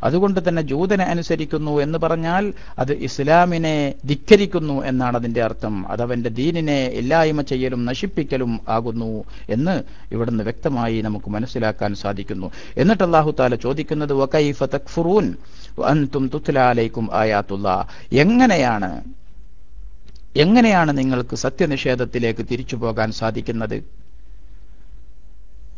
അതുകൊണ്ട് തന്നെ ജൂതനെ അനുസരിക്കുന്നു എന്ന് പറഞ്ഞാൽ അത് ഇസ്ലാമിനെ ധിക്കരിക്കുന്നു എന്നാണ് അതിന്റെ അർത്ഥം. അത് അവന്റെ ദീനിനെ ഇല്ലായ്മ ചെയ്യലും നശിപ്പിക്കലും ആകുന്നു എന്ന് ഇവിടുന്ന് വ്യക്തമായി നമുക്ക് മനസ്സിലാക്കാൻ സാധിക്കുന്നു. എന്നിട്ട് അള്ളാഹു താല ചോദിക്കുന്നത് വകൈഫ അൻതും എങ്ങനെയാണ് എങ്ങനെയാണ് നിങ്ങൾക്ക് സത്യനിഷേധത്തിലേക്ക് തിരിച്ചു പോകാൻ സാധിക്കുന്നത്?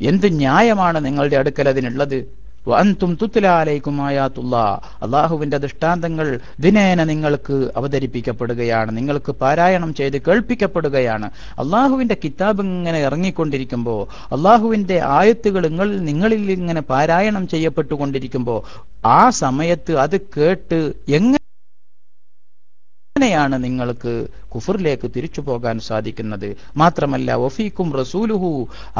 എന്ത് ന്യായമാണ് നിങ്ങളുടെ അടുക്കൽ അതിനുള്ളത്? അന്തും തുത്തലാലയ്ക്കും ആയാത്തുള്ള. അള്ളാഹുവിന്റെ ദൃഷ്ടാന്തങ്ങൾ ദിനേന നിങ്ങൾക്ക് അവതരിപ്പിക്കപ്പെടുകയാണ്. നിങ്ങൾക്ക് പാരായണം ചെയ്ത് കേൾപ്പിക്കപ്പെടുകയാണ്. അള്ളാഹുവിന്റെ കിതാബ് ഇങ്ങനെ ഇറങ്ങിക്കൊണ്ടിരിക്കുമ്പോൾ അള്ളാഹുവിന്റെ ആയത്തുകൾ നിങ്ങൾ നിങ്ങളിൽ ഇങ്ങനെ പാരായണം ചെയ്യപ്പെട്ടുകൊണ്ടിരിക്കുമ്പോൾ ആ സമയത്ത് അത് കേട്ട് എങ്ങനെ എങ്ങനെയാണ് നിങ്ങൾക്ക് കുഫറിലേക്ക് തിരിച്ചു പോകാൻ സാധിക്കുന്നത്? മാത്രമല്ല ഒഫീക്കും റസൂലുഹു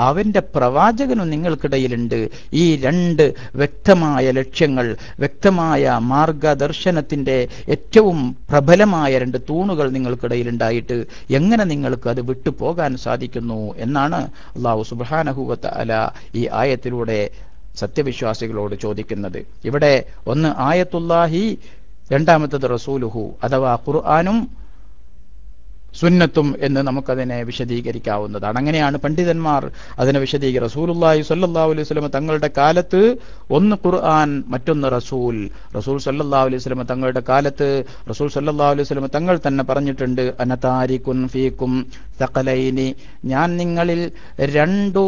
അവന്റെ പ്രവാചകനും നിങ്ങൾക്കിടയിലുണ്ട്. ഈ രണ്ട് വ്യക്തമായ ലക്ഷ്യങ്ങൾ വ്യക്തമായ മാർഗദർശനത്തിന്റെ ഏറ്റവും പ്രബലമായ രണ്ട് തൂണുകൾ നിങ്ങൾക്കിടയിലുണ്ടായിട്ട് എങ്ങനെ നിങ്ങൾക്ക് അത് വിട്ടുപോകാൻ സാധിക്കുന്നു എന്നാണ് അള്ളാഹു സുബാനഹുവത്ത് അല ഈ ആയത്തിലൂടെ സത്യവിശ്വാസികളോട് ചോദിക്കുന്നത്. ഇവിടെ ഒന്ന് ആയത്തുല്ലാഹി രണ്ടാമത്തത് റസൂലുഹു അഥവാ ഖുർആാനും സുന്നത്തും എന്ന് നമുക്കതിനെ വിശദീകരിക്കാവുന്നതാണ്. അങ്ങനെയാണ് പണ്ഡിതന്മാർ അതിനെ വിശദീകരി റസൂലുല്ലാഹി സല്ലാ അലൈഹി സ്വലമ തങ്ങളുടെ കാലത്ത് ഒന്ന് ഖുർആൻ മറ്റൊന്ന് റസൂൽ. റസൂൽ സല്ലാ അലൈഹി സ്വലമ തങ്ങളുടെ കാലത്ത് റസൂൽ സല്ലാ അലൈഹി സ്വലമ തങ്ങൾ തന്നെ പറഞ്ഞിട്ടുണ്ട് അനതാരിക്കുൻ ഫീക്കും സകലൈനി ഞാൻ നിങ്ങളിൽ രണ്ടു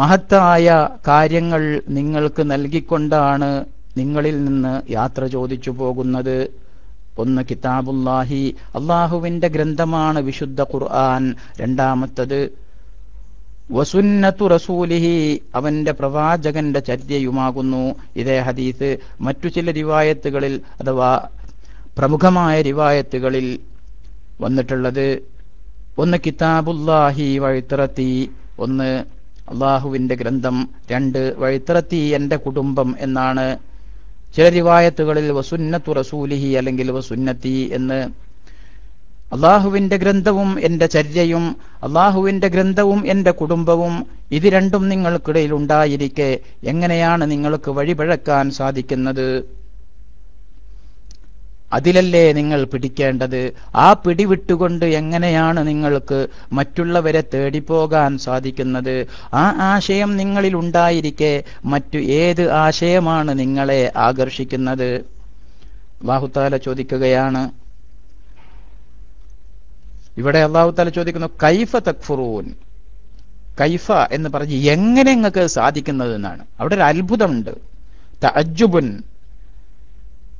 മഹത്തായ കാര്യങ്ങൾ നിങ്ങൾക്ക് നൽകിക്കൊണ്ടാണ് നിങ്ങളിൽ നിന്ന് യാത്ര ചോദിച്ചു പോകുന്നത് ഒന്ന് കിതാബുല്ലാഹി അള്ളാഹുവിന്റെ ഗ്രന്ഥമാണ് വിശുദ്ധ ഖുർആൻ. രണ്ടാമത്തത് വസുന്നത്തു റസൂലിഹി അവന്റെ പ്രവാചകന്റെ ചര്യയുമാകുന്നു. ഇതേ ഹദീസ് മറ്റു ചില റിവായത്തുകളിൽ അഥവാ പ്രമുഖമായ റിവായത്തുകളിൽ വന്നിട്ടുള്ളത്. ഒന്ന് കിതാബുല്ലാഹി വഴിത്തിറത്തി ഒന്ന് അള്ളാഹുവിന്റെ ഗ്രന്ഥം രണ്ട് വഴിത്തിറത്തി എന്റെ കുടുംബം എന്നാണ്. ചില റിവായത്തുകളിൽ വസുന്നത്തു റസൂലിഹി അല്ലെങ്കിൽ വസുന്നത്തി എന്ന് അള്ളാഹുവിന്റെ ഗ്രന്ഥവും എന്റെ ചര്യയും അള്ളാഹുവിന്റെ ഗ്രന്ഥവും എന്റെ കുടുംബവും ഇത് രണ്ടും നിങ്ങൾക്കിടയിൽ ഉണ്ടായിരിക്കെ എങ്ങനെയാണ് നിങ്ങൾക്ക് വഴിപഴക്കാൻ സാധിക്കുന്നത്? അതിലല്ലേ നിങ്ങൾ പിടിക്കേണ്ടത്? ആ പിടിവിട്ടുകൊണ്ട് എങ്ങനെയാണ് നിങ്ങൾക്ക് മറ്റുള്ളവരെ തേടിപ്പോകാൻ സാധിക്കുന്നത്? ആ ആശയം നിങ്ങളിൽ ഉണ്ടായിരിക്കെ മറ്റു ഏത് ആശയമാണ് നിങ്ങളെ ആകർഷിക്കുന്നത്? ബാഹുത്താല ചോദിക്കുകയാണ്. ഇവിടെ അള്ളാഹുത്താല ചോദിക്കുന്നു കൈഫ തക്ഫുറൂൻ? കൈഫ എന്ന് പറഞ്ഞ് എങ്ങനെ നിങ്ങൾക്ക് സാധിക്കുന്നത് എന്നാണ് അവിടെ ഒരു അത്ഭുതമുണ്ട്. തഅജ്ജുബുൻ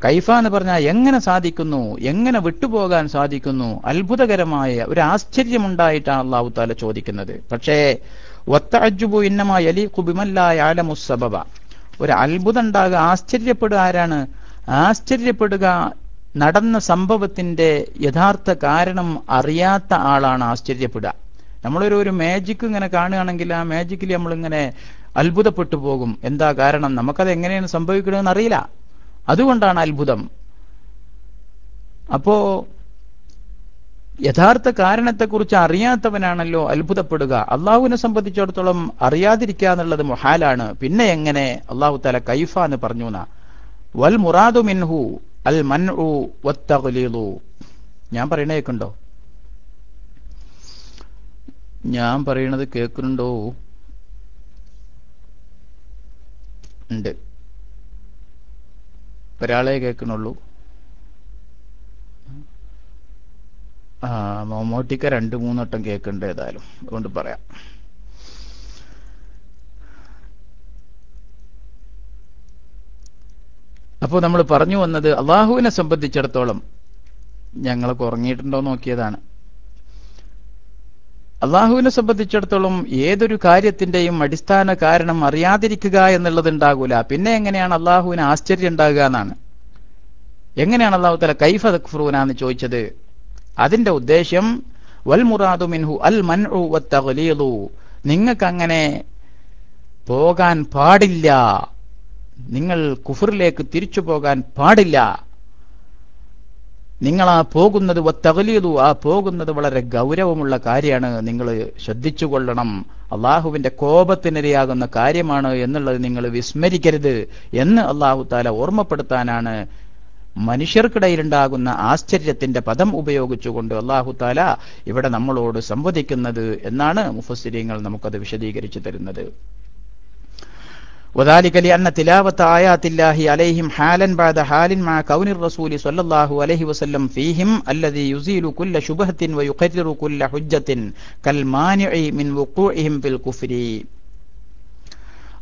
കൈഫ എന്ന് പറഞ്ഞാൽ എങ്ങനെ സാധിക്കുന്നു എങ്ങനെ വിട്ടുപോകാൻ സാധിക്കുന്നു അത്ഭുതകരമായ ഒരു ആശ്ചര്യമുണ്ടായിട്ടാണ് അള്ളാഹു താല ചോദിക്കുന്നത്. പക്ഷേ ഒത്തഅജുബു ഇന്നമാ അലി കുബിമല്ലായാലമുസബബ ഒരു അത്ഭുതം ഉണ്ടാകുക ആശ്ചര്യപ്പെടുക ആരാണ്? ആശ്ചര്യപ്പെടുക നടന്ന സംഭവത്തിന്റെ യഥാർത്ഥ കാരണം അറിയാത്ത ആളാണ് ആശ്ചര്യപ്പെടുക. നമ്മളൊരു ഒരു മാജിക് ഇങ്ങനെ കാണുകയാണെങ്കിൽ ആ മാജിക്കിൽ നമ്മളിങ്ങനെ അത്ഭുതപ്പെട്ടു പോകും. എന്താ കാരണം? നമുക്കത് എങ്ങനെയാണ് സംഭവിക്കണമെന്ന് അറിയില്ല. അതുകൊണ്ടാണ് അത്ഭുതം. അപ്പോ യഥാർത്ഥ കാരണത്തെക്കുറിച്ച് അറിയാത്തവനാണല്ലോ അത്ഭുതപ്പെടുക. അള്ളാഹുവിനെ സംബന്ധിച്ചിടത്തോളം അറിയാതിരിക്കുക എന്നുള്ളത് മൊഹാലാണ്. പിന്നെ എങ്ങനെ? അള്ളാഹു തല കൈഫ എന്ന്. പറഞ്ഞു വൽ മുറാദു മിൻഹു അൽ മൻ ഞാൻ പറയണ കേൾക്കുണ്ടോ? ഞാൻ പറയണത് കേൾക്കുന്നുണ്ടോ ഉണ്ട്. ഒരാളെ കേൾക്കണുള്ളൂ. ആ മമ്മൂട്ടിക്ക രണ്ട് മൂന്നോട്ടം ഏതായാലും. അതുകൊണ്ട് പറയാം. അപ്പോൾ നമ്മൾ പറഞ്ഞു വന്നത് അള്ളാഹുവിനെ സംബന്ധിച്ചിടത്തോളം ഞങ്ങളൊക്കെ ഉറങ്ങിയിട്ടുണ്ടോ നോക്കിയതാണ്. അള്ളാഹുവിനെ സംബന്ധിച്ചിടത്തോളം ഏതൊരു കാര്യത്തിന്റെയും അടിസ്ഥാന കാരണം അറിയാതിരിക്കുക എന്നുള്ളത് ഉണ്ടാകൂല പിന്നെ എങ്ങനെയാണ് അള്ളാഹുവിന് ആശ്ചര്യം ഉണ്ടാകുക എന്നാണ്. എങ്ങനെയാണ് അള്ളാഹു തല കൈഫ എന്ന് ചോദിച്ചത്? അതിന്റെ ഉദ്ദേശം വൽ മുറാദു മിൻഹു അൽ മൻഉ വത്തഗ്ലീദു നിങ്ങൾക്ക് അങ്ങനെ പോകാൻ പാടില്ല. നിങ്ങൾ കുഫറിലേക്ക് തിരിച്ചു പോകാൻ പാടില്ല. നിങ്ങൾ ആ പോകുന്നത് തകലീതു ആ പോകുന്നത് വളരെ ഗൗരവമുള്ള കാര്യമാണ്. നിങ്ങൾ ശ്രദ്ധിച്ചു കൊള്ളണം അള്ളാഹുവിന്റെ കോപത്തിനിരയാകുന്ന കാര്യമാണ് എന്നുള്ളത് നിങ്ങൾ വിസ്മരിക്കരുത് എന്ന് അള്ളാഹു താല ഓർമ്മപ്പെടുത്താനാണ് മനുഷ്യർക്കിടയിലുണ്ടാകുന്ന ആശ്ചര്യത്തിന്റെ പദം ഉപയോഗിച്ചുകൊണ്ട് അള്ളാഹു താല ഇവിടെ നമ്മളോട് സംവദിക്കുന്നത് എന്നാണ് മുഫസ്സിരിങ്ങൾ നമുക്കത് വിശദീകരിച്ചു തരുന്നത്. وذلك لأن تلاوة آيات الله عليهم حالا بعد حال مع كون الرسول صلى الله عليه وسلم فيهم الذي يزيل كل شبهة ويقرر كل حجة كالمانع من وقوعهم في الكفر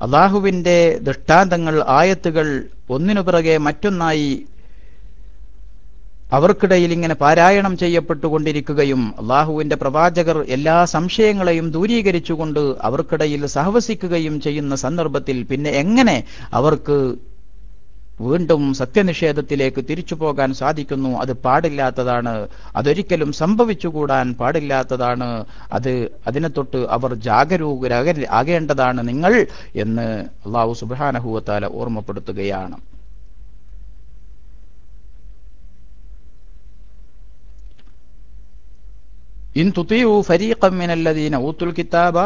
അള്ളാഹുവിന്റെ ദൃഷ്ടാന്തങ്ങൾ ആയത്തുകൾ ഒന്നിനു പിറകെ മറ്റൊന്നായി അവർക്കിടയിൽ ഇങ്ങനെ പാരായണം ചെയ്യപ്പെട്ടുകൊണ്ടിരിക്കുകയും അള്ളാഹുവിന്റെ പ്രവാചകർ എല്ലാ സംശയങ്ങളെയും ദൂരീകരിച്ചുകൊണ്ട് അവർക്കിടയിൽ സഹവസിക്കുകയും ചെയ്യുന്ന സന്ദർഭത്തിൽ പിന്നെ എങ്ങനെ അവർക്ക് വീണ്ടും സത്യനിഷേധത്തിലേക്ക് തിരിച്ചു പോകാൻ സാധിക്കുന്നു? അത് പാടില്ലാത്തതാണ്. അതൊരിക്കലും സംഭവിച്ചുകൂടാൻ പാടില്ലാത്തതാണ്. അത് അതിനെ തൊട്ട് അവർ ജാഗരൂകരാക ആകേണ്ടതാണ് നിങ്ങൾ എന്ന് അള്ളാഹു സുബാനഹുവത്താല ഓർമ്മപ്പെടുത്തുകയാണ്. ഇൻ കിതാബ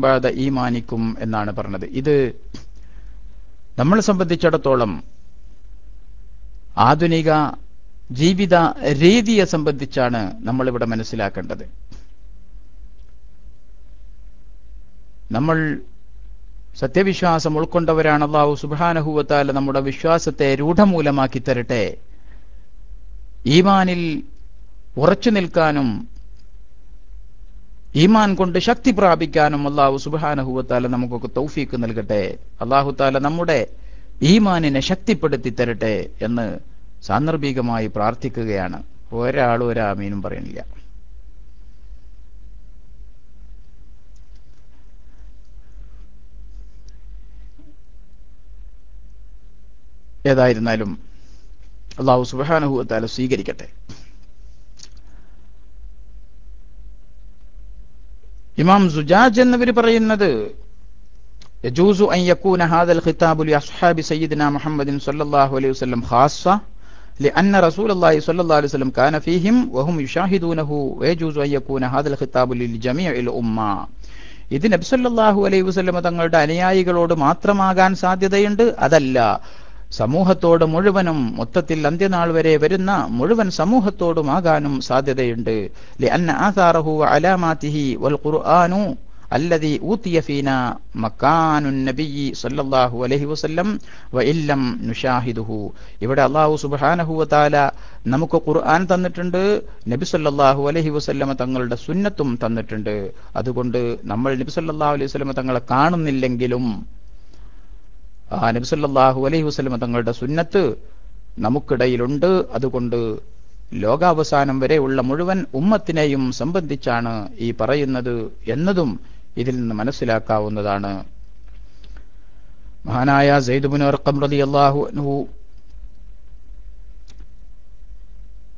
ബാദ ഈമാനിക്കും എന്നാണ് പറഞ്ഞത്. ഇത് നമ്മളെ സംബന്ധിച്ചിടത്തോളം ആധുനിക ജീവിത രീതിയെ സംബന്ധിച്ചാണ് നമ്മളിവിടെ മനസ്സിലാക്കേണ്ടത്. നമ്മൾ സത്യവിശ്വാസം ഉൾക്കൊണ്ടവരാണ് അള്ളാഹു സുബാനഹുവത്താല നമ്മുടെ വിശ്വാസത്തെ രൂഢമൂലമാക്കി തരട്ടെ. ഈമാനിൽ ഉറച്ചു നിൽക്കാനും ഈമാൻ കൊണ്ട് ശക്തി പ്രാപിക്കാനും അള്ളാഹു സുബാനഹുവത്താല നമുക്കൊക്കെ തൗഫീക്ക് നൽകട്ടെ. അള്ളാഹു താല നമ്മുടെ ഈമാനിനെ ശക്തിപ്പെടുത്തി തരട്ടെ എന്ന് സാന്ദർഭികമായി പ്രാർത്ഥിക്കുകയാണ്. ഒരാളും ഒരാമീനും പറയണില്ല. ഏതായിരുന്നാലും അള്ളാഹു സുബാനഹുവത്താല സ്വീകരിക്കട്ടെ. ഇമാം സുജാജ് എന്നിവർ പറയുന്നത് يجوز أن يكون هذا الخطاب لأصحاب سيدنا محمد صلى الله عليه وسلم خاصة لأن رسول الله صلى الله عليه وسلم كان فيهم وهم يشاهدونه ويجوز أن يكون هذا الخطاب لجميع الأمة ഇത് നബ്സല്ലാഹു അലൈഹി വസല്ലമ തങ്ങളുടെ അനുയായികളോട് മാത്രമാകാൻ സാധ്യതയുണ്ട് അതല്ല സമൂഹത്തോട് മുഴുവനും മൊത്തത്തിൽ അന്ത്യനാൾ വരെ വരുന്ന മുഴുവൻ സമൂഹത്തോടുമാകാനും സാധ്യതയുണ്ട് لأن آثاره وعلاماته والقرآن الذي أوتي فينا مكان النبي صلى الله عليه وسلم وإن لم نشاهده ഇവിടെ അള്ളാഹു സുബ്ഹാനഹു വതആല നമുക്ക് ഖുർആൻ തന്നിട്ടുണ്ട് നബി സല്ലല്ലാഹു അലൈഹി വസല്ലമ തങ്ങളുടെ സുന്നത്തും തന്നിട്ടുണ്ട് അതുകൊണ്ട് നമ്മൾ നബി സല്ലല്ലാഹു അലൈഹി വസല്ലമ തങ്ങളെ കാണുന്നില്ലെങ്കിലും ആ നബി സല്ലല്ലാഹു അലൈഹി വസ്ലമ തങ്ങളുടെ സുന്നത്ത് നമുക്കിടയിലുണ്ട്. അതുകൊണ്ട് ലോകാവസാനം വരെയുള്ള മുഴുവൻ ഉമ്മത്തിനെയും സംബന്ധിച്ചാണ് ഈ പറയുന്നത് എന്നതും ഇതിൽ നിന്ന് മനസ്സിലാക്കാവുന്നതാണ്. മഹാനായ അർക്കം റളിയല്ലാഹു അൻഹു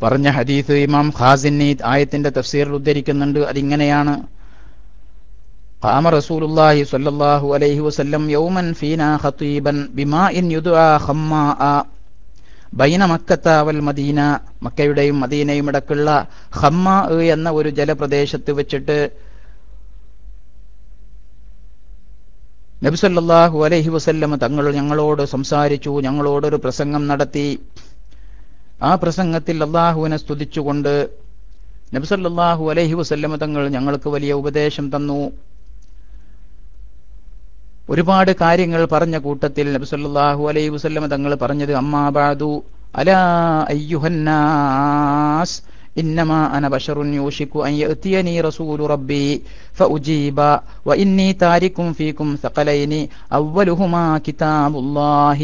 പറഞ്ഞ ഹദീസ് ഇമാം ഖാസിൻ ആയത്തിന്റെ തഫ്സീറിൽ ഉദ്ധരിക്കുന്നുണ്ട്. അതിങ്ങനെയാണ് قام رسول الله صلى الله عليه وسلم يوما فينا خطيبا بماء يدعى خماء ബൈന മക്കത്ത വൽ മദീന മക്കയുടെയും മദീനയും ഇടക്കുള്ള ഹമ്മ എന്ന ഒരു ജലപ്രദേശത്ത് വെച്ചിട്ട് നബിസല്ലാഹു അലൈഹി വസല്ലം തങ്ങൾ ഞങ്ങളോട് സംസാരിച്ചു ഞങ്ങളോടൊരു പ്രസംഗം നടത്തി ആ പ്രസംഗത്തിൽ അള്ളാഹുവിനെ സ്തുതിച്ചുകൊണ്ട് നബിസല്ലാഹു അലൈഹി വസല്ലം തങ്ങൾ ഞങ്ങൾക്ക് വലിയ ഉപദേശം തന്നു ഒരുപാട് കാര്യങ്ങൾ പറഞ്ഞ കൂട്ടത്തിൽ നബി സല്ലല്ലാഹു അലൈഹി വസല്ലം തങ്ങൾ പറഞ്ഞത് അമ്മാ ബഅദു അലാ അയ്യുഹന്നാസ് إنما أنا بشر يوشك أن يأتيني رسول ربي فأجيب وإني تارك فيكم ثقلين أولهما كتاب الله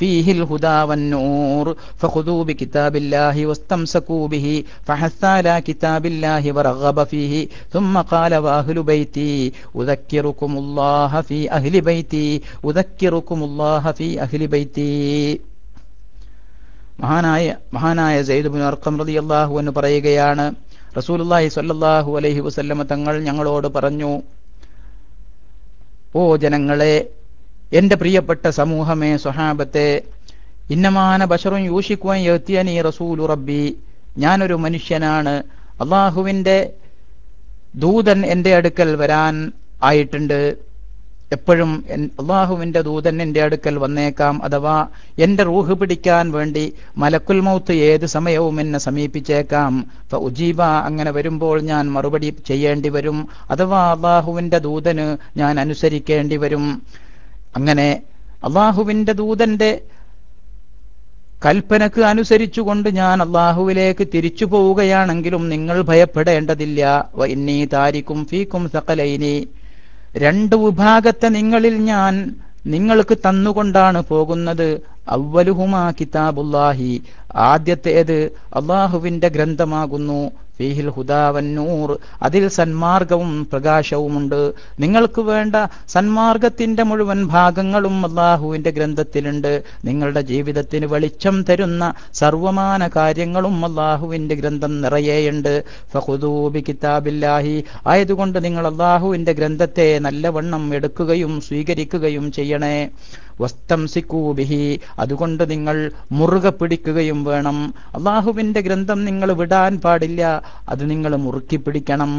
فيه الهدى والنور فخذوا بكتاب الله واستمسكوا به فحث على كتاب الله ورغب فيه ثم قال وأهل بيتي أذكركم الله في أهل بيتي أذكركم الله في أهل بيتي മഹാനായ മഹാനായ സൈദുബിൻ അർക്കം റളിയല്ലാഹു എന്ന് പറയുകയാണ് റസൂലുള്ളാഹി സ്വല്ലല്ലാഹു അലൈഹി വസല്ലമ തങ്ങൾ ഞങ്ങളോട് പറഞ്ഞു ഓ ജനങ്ങളെ എന്റെ പ്രിയപ്പെട്ട സമൂഹമേ സ്വഹാബത്തെ ഇന്നമാന ബഷറും യൂഷിക്കുവാൻ എത്തിയനീ റസൂലു റബ്ബി ഞാനൊരു മനുഷ്യനാണ്. അള്ളാഹുവിന്റെ ദൂതൻ എന്റെ അടുക്കൽ വരാൻ ആയിട്ടുണ്ട്. എപ്പോഴും അള്ളാഹുവിന്റെ ദൂതൻ എന്റെ അടുക്കൽ വന്നേക്കാം. അഥവാ എന്റെ റൂഹ് പിടിക്കാൻ വേണ്ടി മലക്കുൽ മൗത്ത് ഏത് സമയവും എന്നെ സമീപിച്ചേക്കാം. ഉജീബ അങ്ങനെ വരുമ്പോൾ ഞാൻ മറുപടി ചെയ്യേണ്ടി വരും. അഥവാ അള്ളാഹുവിന്റെ ദൂതന് ഞാൻ അനുസരിക്കേണ്ടി വരും. അങ്ങനെ അള്ളാഹുവിന്റെ ദൂതന്റെ കൽപ്പനക്ക് അനുസരിച്ചുകൊണ്ട് ഞാൻ അള്ളാഹുവിലേക്ക് തിരിച്ചു പോവുകയാണെങ്കിലും നിങ്ങൾ ഭയപ്പെടേണ്ടതില്ല. വൈന്നീ താരിക്കും ഫീക്കും സകലൈനി രണ്ട് വിഭാഗത്തെ നിങ്ങളിൽ ഞാൻ നിങ്ങൾക്ക് തന്നുകൊണ്ടാണ് പോകുന്നത്. അവലുഹുമാ കിതാബുല്ലാഹി. ആദ്യത്തേത് അള്ളാഹുവിന്റെ ഗ്രന്ഥമാകുന്നു. ഫീഹിൽ ഹുദാവന്നൂർ അതിൽ സന്മാർഗവും പ്രകാശവുമുണ്ട്. നിങ്ങൾക്ക് വേണ്ട സന്മാർഗത്തിന്റെ മുഴുവൻ ഭാഗങ്ങളും അള്ളാഹുവിന്റെ ഗ്രന്ഥത്തിലുണ്ട്. നിങ്ങളുടെ ജീവിതത്തിന് വെളിച്ചം തരുന്ന സർവമാന കാര്യങ്ങളും അള്ളാഹുവിന്റെ ഗ്രന്ഥം നിറയെയുണ്ട്. ഫഹുദൂബി കിതാബില്ലാഹി ആയതുകൊണ്ട് നിങ്ങൾ അള്ളാഹുവിന്റെ ഗ്രന്ഥത്തെ നല്ലവണ്ണം എടുക്കുകയും സ്വീകരിക്കുകയും ചെയ്യണേ. വസ്തംസിക്കൂബിഹി അതുകൊണ്ട് നിങ്ങൾ മുറുകെ പിടിക്കുകയും വേണം. അള്ളാഹുവിന്റെ ഗ്രന്ഥം നിങ്ങൾ വിടാൻ പാടില്ല. അത് നിങ്ങൾ മുറുക്കി പിടിക്കണം.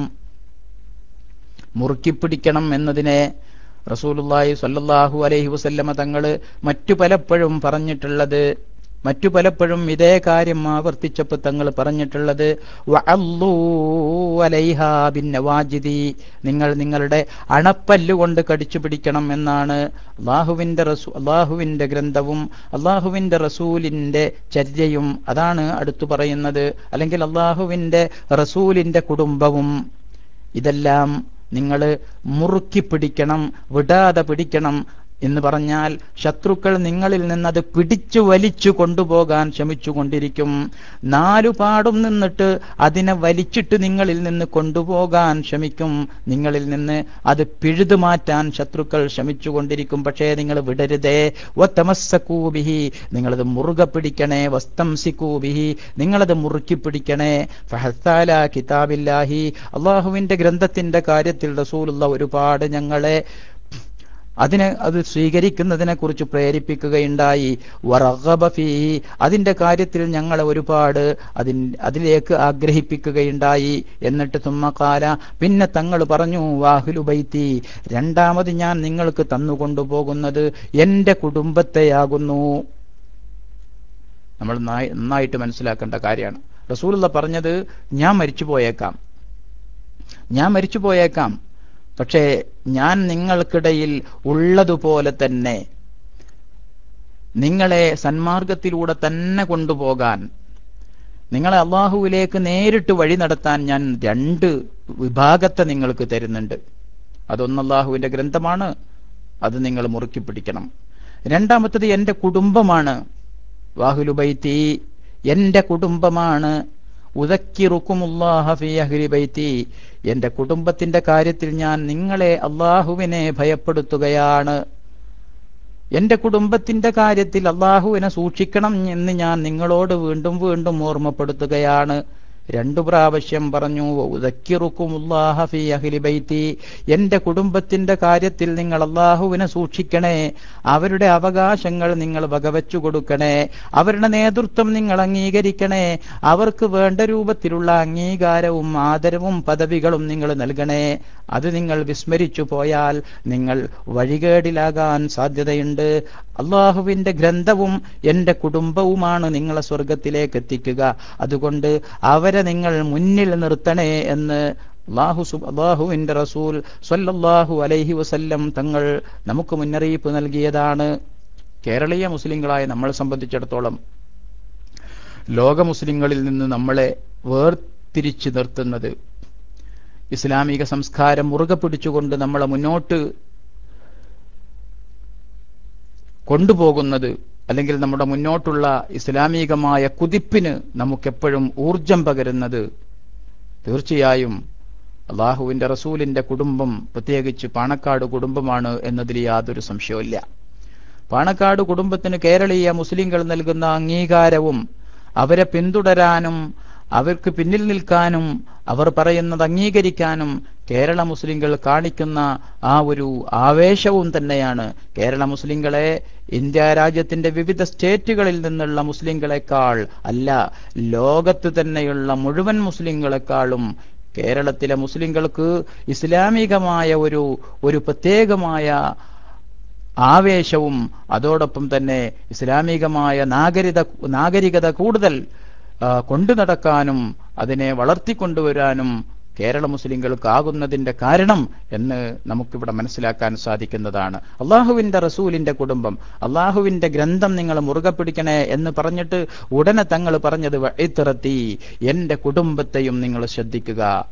മുറുക്കി പിടിക്കണം എന്നതിനെ റസൂലുള്ളാഹി സ്വല്ലല്ലാഹു അലൈഹി വസല്ലമ തങ്ങൾ മറ്റു പലപ്പോഴും പറഞ്ഞിട്ടുള്ളത്. മറ്റു പലപ്പോഴും ഇതേ കാര്യം ആവർത്തിച്ചപ്പോൾ തങ്ങൾ പറഞ്ഞിട്ടുള്ളത് വാജിദി നിങ്ങൾ നിങ്ങളുടെ അണപ്പല്ലുകൊണ്ട് കടിച്ചു പിടിക്കണം എന്നാണ് അള്ളാഹുവിന്റെ റസൂ അള്ളാഹുവിന്റെ ഗ്രന്ഥവും അള്ളാഹുവിന്റെ റസൂലിന്റെ ചര്യയും. അതാണ് അടുത്തു പറയുന്നത്. അല്ലെങ്കിൽ അള്ളാഹുവിന്റെ റസൂലിന്റെ കുടുംബവും. ഇതെല്ലാം നിങ്ങൾ മുറുക്കി പിടിക്കണം വിടാതെ പിടിക്കണം. എന്ന് പറഞ്ഞാൽ ശത്രുക്കൾ നിങ്ങളിൽ നിന്നത് പിടിച്ചു വലിച്ചു കൊണ്ടുപോകാൻ ശ്രമിച്ചുകൊണ്ടിരിക്കും. നാലുപാടും നിന്നിട്ട് അതിനെ വലിച്ചിട്ട് നിങ്ങളിൽ നിന്ന് കൊണ്ടുപോകാൻ ശ്രമിക്കും. നിങ്ങളിൽ നിന്ന് അത് പിഴുതു മാറ്റാൻ ശത്രുക്കൾ ശ്രമിച്ചുകൊണ്ടിരിക്കും. പക്ഷേ നിങ്ങൾ വിടരുതേ. ഒത്തമസ്സക്കൂബിഹി നിങ്ങളത് മുറുകെ പിടിക്കണേ. വസ്തംസിക്കൂബിഹി നിങ്ങളത് മുറുക്കി പിടിക്കണേ. ഫഹത്താല കിതാബില്ലാഹി. അള്ളാഹുവിന്റെ ഗ്രന്ഥത്തിന്റെ കാര്യത്തിൽ റസൂലുള്ള ഒരുപാട് ഞങ്ങളെ അതിനെ അത് സ്വീകരിക്കുന്നതിനെ കുറിച്ച് പ്രേരിപ്പിക്കുകയുണ്ടായി. വറഗബഫി അതിന്റെ കാര്യത്തിൽ ഞങ്ങളെ ഒരുപാട് അതിൻ അതിലേക്ക് ആഗ്രഹിപ്പിക്കുകയുണ്ടായി. എന്നിട്ട് തുമ്മക്കാല പിന്നെ തങ്ങൾ പറഞ്ഞു വാഹുലുബൈത്തി രണ്ടാമത് ഞാൻ നിങ്ങൾക്ക് തന്നുകൊണ്ടുപോകുന്നത് എന്റെ കുടുംബത്തെയാകുന്നു. നമ്മൾ നന്നായിട്ട് മനസ്സിലാക്കേണ്ട കാര്യമാണ്. റസൂലുള്ള പറഞ്ഞത് ഞാൻ മരിച്ചു പോയേക്കാം ഞാൻ മരിച്ചു പോയേക്കാം പക്ഷേ ഞാൻ നിങ്ങൾക്കിടയിൽ ഉള്ളതുപോലെ തന്നെ നിങ്ങളെ സന്മാർഗത്തിലൂടെ തന്നെ കൊണ്ടുപോകാൻ നിങ്ങളെ അള്ളാഹുവിലേക്ക് നേരിട്ട് വഴി നടത്താൻ ഞാൻ രണ്ട് വിഭാഗത്തെ നിങ്ങൾക്ക് തരുന്നുണ്ട്. അതൊന്ന് അള്ളാഹുവിന്റെ ഗ്രന്ഥമാണ് അത് നിങ്ങൾ മുറുക്കി പിടിക്കണം. രണ്ടാമത്തത് എന്റെ കുടുംബമാണ്. വാഹുലുബൈത്തി എന്റെ കുടുംബമാണ്. ഉദക്കിറുക്കുമുല്ലാഹഫിയഹ്ലിബൈത്തി എന്റെ കുടുംബത്തിന്റെ കാര്യത്തിൽ ഞാൻ നിങ്ങളെ അള്ളാഹുവിനെ ഭയപ്പെടുത്തുകയാണ്. എന്റെ കുടുംബത്തിന്റെ കാര്യത്തിൽ അള്ളാഹുവിനെ സൂക്ഷിക്കണം എന്ന് ഞാൻ നിങ്ങളോട് വീണ്ടും വീണ്ടും ഓർമ്മപ്പെടുത്തുകയാണ്. രണ്ടു പ്രാവശ്യം പറഞ്ഞു ബൈത്തി. എന്റെ കുടുംബത്തിന്റെ കാര്യത്തിൽ നിങ്ങൾ അള്ളാഹുവിനെ സൂക്ഷിക്കണേ. അവരുടെ അവകാശങ്ങൾ നിങ്ങൾ വകവെച്ചു കൊടുക്കണേ. അവരുടെ നേതൃത്വം നിങ്ങൾ അംഗീകരിക്കണേ. അവർക്ക് വേണ്ട രൂപത്തിലുള്ള അംഗീകാരവും ആദരവും പദവികളും നിങ്ങൾ നൽകണേ. അത് നിങ്ങൾ വിസ്മരിച്ചു പോയാൽ നിങ്ങൾ വഴികേടിലാകാൻ സാധ്യതയുണ്ട്. അള്ളാഹുവിന്റെ ഗ്രന്ഥവും എന്റെ കുടുംബവുമാണ് നിങ്ങളെ സ്വർഗത്തിലേക്ക് എത്തിക്കുക. അതുകൊണ്ട് അവരെ നിങ്ങൾ മുന്നിൽ നിർത്തണേ എന്ന് അള്ളാഹു അള്ളാഹുവിന്റെ റസൂൽ സ്വല്ലല്ലാഹു അലൈഹി വസല്ലം തങ്ങൾ നമുക്ക് മുന്നറിയിപ്പ് നൽകിയതാണ്. കേരളീയ മുസ്ലിങ്ങളായ നമ്മളെ സംബന്ധിച്ചിടത്തോളം ലോക മുസ്ലിങ്ങളിൽ നിന്ന് നമ്മളെ വേർതിരിച്ചു നിർത്തുന്നത് ഇസ്ലാമിക സംസ്കാരം മുറുകെ പിടിച്ചുകൊണ്ട് നമ്മളെ മുന്നോട്ട് കൊണ്ടുപോകുന്നത് അല്ലെങ്കിൽ നമ്മുടെ മുന്നോട്ടുള്ള ഇസ്ലാമികമായ കുതിപ്പിന് നമുക്കെപ്പോഴും ഊർജം പകരുന്നത് തീർച്ചയായും അള്ളാഹുവിന്റെ റസൂലിന്റെ കുടുംബം പ്രത്യേകിച്ച് പാണക്കാട് കുടുംബമാണ് എന്നതിൽ യാതൊരു സംശയവുമില്ല. പാണക്കാട് കുടുംബത്തിന് കേരളീയ മുസ്ലിങ്ങൾ നൽകുന്ന അംഗീകാരവും അവരെ പിന്തുടരാനും അവർക്ക് പിന്നിൽ നിൽക്കാനും അവർ പറയുന്നത് അംഗീകരിക്കാനും കേരള മുസ്ലിങ്ങൾ കാണിക്കുന്ന ആ ഒരു ആവേശവും തന്നെയാണ്. കേരള മുസ്ലിങ്ങളെ ഇന്ത്യ രാജ്യത്തിന്റെ വിവിധ സ്റ്റേറ്റുകളിൽ നിന്നുള്ള മുസ്ലിങ്ങളെക്കാൾ അല്ല ലോകത്ത് തന്നെയുള്ള മുഴുവൻ മുസ്ലിങ്ങളെക്കാളും കേരളത്തിലെ മുസ്ലിങ്ങൾക്ക് ഇസ്ലാമികമായ ഒരു ഒരു പ്രത്യേകമായ ആവേശവും അതോടൊപ്പം തന്നെ ഇസ്ലാമികമായ നാഗരിക നാഗരികത കൂടുതൽ കൊണ്ടു നടക്കാനും അതിനെ വളർത്തിക്കൊണ്ടുവരാനും കേരള മുസ്ലിങ്ങൾക്കാകുന്നതിന്റെ കാരണം എന്ന് നമുക്കിവിടെ മനസ്സിലാക്കാൻ സാധിക്കുന്നതാണ്. അള്ളാഹുവിന്റെ റസൂലിന്റെ കുടുംബം അള്ളാഹുവിന്റെ ഗ്രന്ഥം നിങ്ങൾ മുറുകെ പിടിക്കണേ എന്ന് പറഞ്ഞിട്ട് ഉടനെ തങ്ങൾ പറഞ്ഞത് വഴിത്തിറത്തി എന്റെ കുടുംബത്തെയും നിങ്ങൾ ശ്രദ്ധിക്കുക.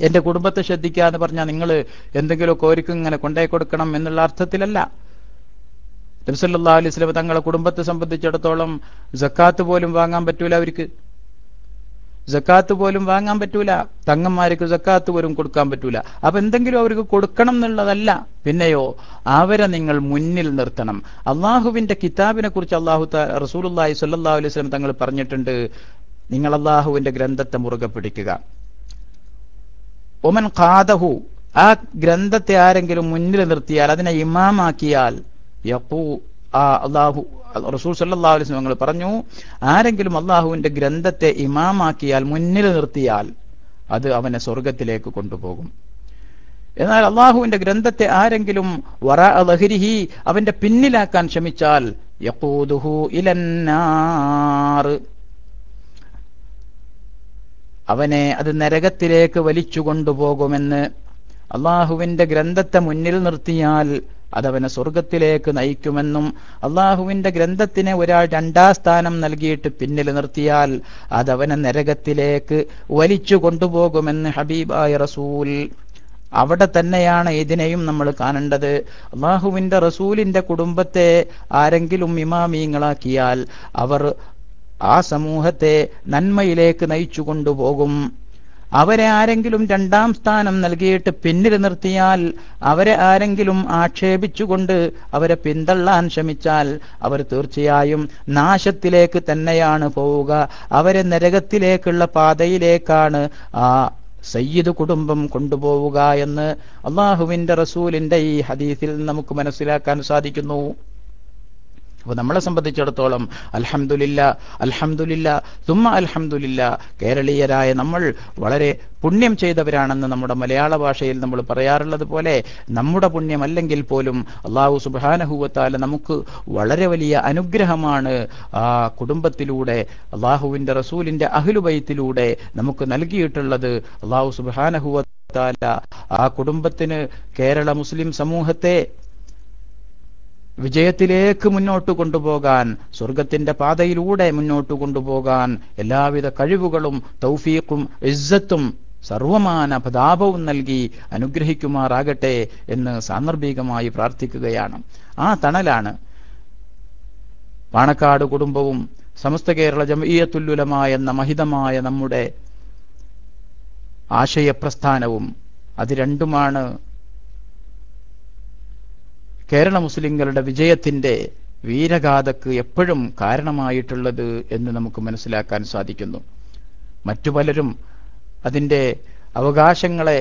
എന്റെ കുടുംബത്തെ ശ്രദ്ധിക്കുക എന്ന് പറഞ്ഞാൽ നിങ്ങൾ എന്തെങ്കിലുമൊക്കെ കോരിക്കും ഇങ്ങനെ കൊണ്ടേ കൊടുക്കണം എന്നുള്ള അർത്ഥത്തിലല്ല. നബ്സല്ലാ അലൈഹി സ്വലം തങ്ങളെ കുടുംബത്തെ സംബന്ധിച്ചിടത്തോളം ജക്കാത്ത് പോലും വാങ്ങാൻ പറ്റൂല അവർക്ക്. ജക്കാത്ത് പോലും വാങ്ങാൻ പറ്റൂല. തങ്ങന്മാർക്ക് ജക്കാത്ത് പോലും കൊടുക്കാൻ പറ്റൂല. അപ്പൊ എന്തെങ്കിലും അവർക്ക് കൊടുക്കണം എന്നുള്ളതല്ല. പിന്നെയോ അവരെ നിങ്ങൾ മുന്നിൽ നിർത്തണം. അള്ളാഹുവിന്റെ കിതാബിനെ കുറിച്ച് അള്ളാഹു റസൂലി സല്ലാ അലൈഹി തങ്ങൾ പറഞ്ഞിട്ടുണ്ട്. നിങ്ങൾ അള്ളാഹുവിന്റെ ഗ്രന്ഥത്തെ മുറുകെ പിടിക്കുക. ഒമൻ ഖാദഹു ആ ഗ്രന്ഥത്തെ ആരെങ്കിലും മുന്നിൽ നിർത്തിയാൽ അതിനെ ഇമാമാക്കിയാൽ യപ്പൂ ആ അള്ളാഹു റസൂൽ സല്ലാ അലൈഹി ഞങ്ങൾ പറഞ്ഞു ആരെങ്കിലും അള്ളാഹുവിന്റെ ഗ്രന്ഥത്തെ ഇമാമാക്കിയാൽ മുന്നിൽ നിർത്തിയാൽ അത് അവനെ സ്വർഗത്തിലേക്ക് കൊണ്ടുപോകും. എന്നാൽ അള്ളാഹുവിന്റെ ഗ്രന്ഥത്തെ ആരെങ്കിലും വറ ലഹരിഹി അവന്റെ പിന്നിലാക്കാൻ ശ്രമിച്ചാൽ അവനെ അത് നരകത്തിലേക്ക് വലിച്ചു കൊണ്ടുപോകുമെന്ന് അള്ളാഹുവിന്റെ ഗ്രന്ഥത്തെ മുന്നിൽ നിർത്തിയാൽ അതവനെ സ്വർഗത്തിലേക്ക് നയിക്കുമെന്നും അള്ളാഹുവിന്റെ ഗ്രന്ഥത്തിന് ഒരാൾ രണ്ടാം സ്ഥാനം നൽകിയിട്ട് പിന്നിൽ നിർത്തിയാൽ അതവനെ നരകത്തിലേക്ക് വലിച്ചു കൊണ്ടുപോകുമെന്ന് ഹബീബായ റസൂൽ. അവിടെ തന്നെയാണ് ഇതിനെയും നമ്മൾ കാണേണ്ടത്. അള്ളാഹുവിന്റെ റസൂലിന്റെ കുടുംബത്തെ ആരെങ്കിലും ഇമാമീങ്ങളാക്കിയാൽ അവർ ആ സമൂഹത്തെ നന്മയിലേക്ക് നയിച്ചു കൊണ്ടുപോകും അവരെ ആരെങ്കിലും രണ്ടാം സ്ഥാനം നൽകിയിട്ട് പിന്നിൽ നിർത്തിയാൽ അവരെ ആരെങ്കിലും ആക്ഷേപിച്ചുകൊണ്ട് അവരെ പിന്തള്ളാൻ ശ്രമിച്ചാൽ അവർ തീർച്ചയായും നാശത്തിലേക്ക് തന്നെയാണ് പോവുക. അവരെ നരകത്തിലേക്കുള്ള പാതയിലേക്കാണ് ആ സയ്യിദ് കുടുംബം കൊണ്ടുപോവുക എന്ന് അള്ളാഹുവിന്റെ റസൂലിന്റെ ഈ ഹദീസിൽ നമുക്ക് മനസ്സിലാക്കാൻ സാധിക്കുന്നു. അപ്പൊ നമ്മളെ സംബന്ധിച്ചിടത്തോളം അൽഹംദുലില്ല അൽഹംദുലില്ല തുമ്മ അൽഹംദുലില്ല കേരളീയരായ നമ്മൾ വളരെ പുണ്യം ചെയ്തവരാണെന്ന് നമ്മുടെ മലയാള ഭാഷയിൽ നമ്മൾ പറയാറുള്ളത് പോലെ നമ്മുടെ പുണ്യമല്ലെങ്കിൽ പോലും അള്ളാഹു സുബാനഹുവത്താല നമുക്ക് വളരെ വലിയ അനുഗ്രഹമാണ് ആ കുടുംബത്തിലൂടെ അള്ളാഹുവിന്റെ റസൂലിന്റെ അഹ്ലുബൈത്തിലൂടെ നമുക്ക് നൽകിയിട്ടുള്ളത്. അള്ളാഹു സുബാനഹൂവത്താല ആ കുടുംബത്തിന് കേരള മുസ്ലിം സമൂഹത്തെ വിജയത്തിലേക്ക് മുന്നോട്ട് കൊണ്ടുപോകാൻ സ്വർഗത്തിന്റെ പാതയിലൂടെ മുന്നോട്ട് കൊണ്ടുപോകാൻ എല്ലാവിധ കഴിവുകളും തൗഫീഖും ഇസ്സത്തും സർവമാന പ്രതാപവും നൽകി അനുഗ്രഹിക്കുമാറാകട്ടെ എന്ന് സാന്ദർഭികമായി പ്രാർത്ഥിക്കുകയാണ്. ആ തണലാണ് പാണക്കാട് കുടുംബവും സമസ്ത കേരള ജമീയത്തുല്ലുലമ എന്ന മഹിതമായ നമ്മുടെ ആശയപ്രസ്ഥാനവും. അത് രണ്ടുമാണ് കേരള മുസ്ലിങ്ങളുടെ വിജയത്തിന്റെ വീരഗാഥക്ക് എപ്പോഴും കാരണമായിട്ടുള്ളത് എന്ന് നമുക്ക് മനസ്സിലാക്കാൻ സാധിക്കുന്നു. മറ്റു പലരും അതിന്റെ അവകാശങ്ങളെ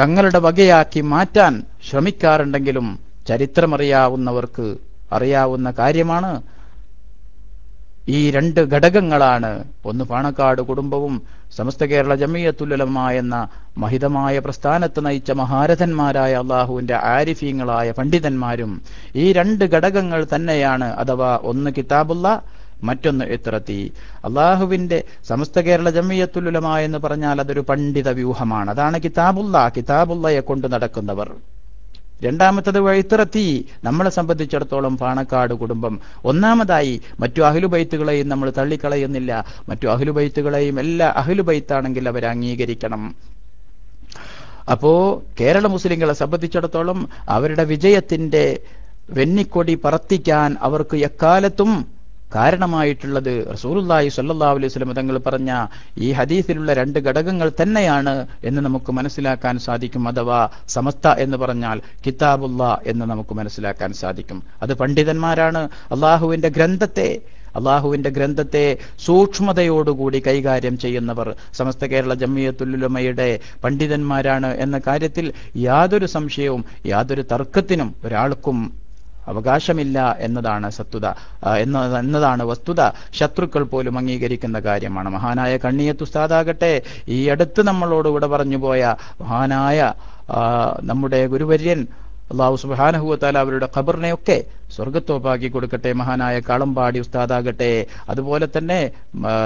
തങ്ങളുടെ വകയാക്കി മാറ്റാൻ ശ്രമിക്കാറുണ്ടെങ്കിലും ചരിത്രമറിയാവുന്നവർക്ക് അറിയാവുന്ന കാര്യമാണ് ഈ രണ്ട് ഘടകങ്ങളാണ് ഒന്ന് പാണക്കാട് കുടുംബവും സമസ്ത കേരള ജമീയത്തുലമ എന്ന മഹിതമായ പ്രസ്ഥാനത്ത് നയിച്ച മഹാരഥന്മാരായ അള്ളാഹുവിന്റെ ആരിഫീങ്ങളായ പണ്ഡിതന്മാരും ഈ രണ്ട് ഘടകങ്ങൾ തന്നെയാണ് അഥവാ ഒന്ന് കിതാബുള്ള മറ്റൊന്ന് ഇത്രത്തി അള്ളാഹുവിന്റെ സമസ്ത കേരള ജമീയത്തുലമ എന്ന് പറഞ്ഞാൽ അതൊരു പണ്ഡിത വ്യൂഹമാണ്. അതാണ് കിതാബുള്ള കിതാബുള്ളയെ കൊണ്ട് നടക്കുന്നവർ. രണ്ടാമത്തത് വഴിത്തിറത്തി നമ്മളെ സംബന്ധിച്ചിടത്തോളം പാണക്കാട് കുടുംബം ഒന്നാമതായി മറ്റു അഹിലുബൈത്തുകളെയും നമ്മൾ തള്ളിക്കളയുന്നില്ല. മറ്റു അഹിലുബൈത്തുകളെയും എല്ലാ അഹിലുബൈത്താണെങ്കിൽ അവർ അംഗീകരിക്കണം. അപ്പോ കേരള മുസ്ലിങ്ങളെ സംബന്ധിച്ചിടത്തോളം അവരുടെ വിജയത്തിന്റെ വെന്നിക്കൊടി പറത്തിക്കാൻ അവർക്ക് എക്കാലത്തും കാരണമായിട്ടുള്ളത് റസൂലുല്ലാഹി സല്ലാ അലൈഹി സ്വലം തങ്ങൾ പറഞ്ഞ ഈ ഹദീസിലുള്ള രണ്ട് ഘടകങ്ങൾ തന്നെയാണ് എന്ന് നമുക്ക് മനസ്സിലാക്കാൻ സാധിക്കും അഥവാ സമസ്ത എന്ന് പറഞ്ഞാൽ കിതാബുല്ല എന്ന് നമുക്ക് മനസ്സിലാക്കാൻ സാധിക്കും. അത് പണ്ഡിതന്മാരാണ് അള്ളാഹുവിന്റെ ഗ്രന്ഥത്തെ അള്ളാഹുവിന്റെ ഗ്രന്ഥത്തെ സൂക്ഷ്മതയോടുകൂടി കൈകാര്യം ചെയ്യുന്നവർ. സമസ്ത കേരള ജമ്മിയത്തുല്ലുലമയുടെ പണ്ഡിതന്മാരാണ് എന്ന കാര്യത്തിൽ യാതൊരു സംശയവും യാതൊരു തർക്കത്തിനും ഒരാൾക്കും അവകാശമില്ല എന്നതാണ് സത്വത. എന്ന എന്നതാണ് വസ്തുത. ശത്രുക്കൾ പോലും അംഗീകരിക്കുന്ന കാര്യമാണ്. മഹാനായ കണ്ണിയത്തുസ്താദാകട്ടെ ഈ അടുത്ത് നമ്മളോട് ഇവിടെ പറഞ്ഞു പോയ മഹാനായ നമ്മുടെ ഗുരുവര്യൻ അള്ളാഹു സുബാനഹുവത്താല അവരുടെ ഖബറിനെയൊക്കെ സ്വർഗത്തോപ്പാക്കി കൊടുക്കട്ടെ മഹാനായ കാളമ്പാടി ഉസ്താദാകട്ടെ. അതുപോലെ തന്നെ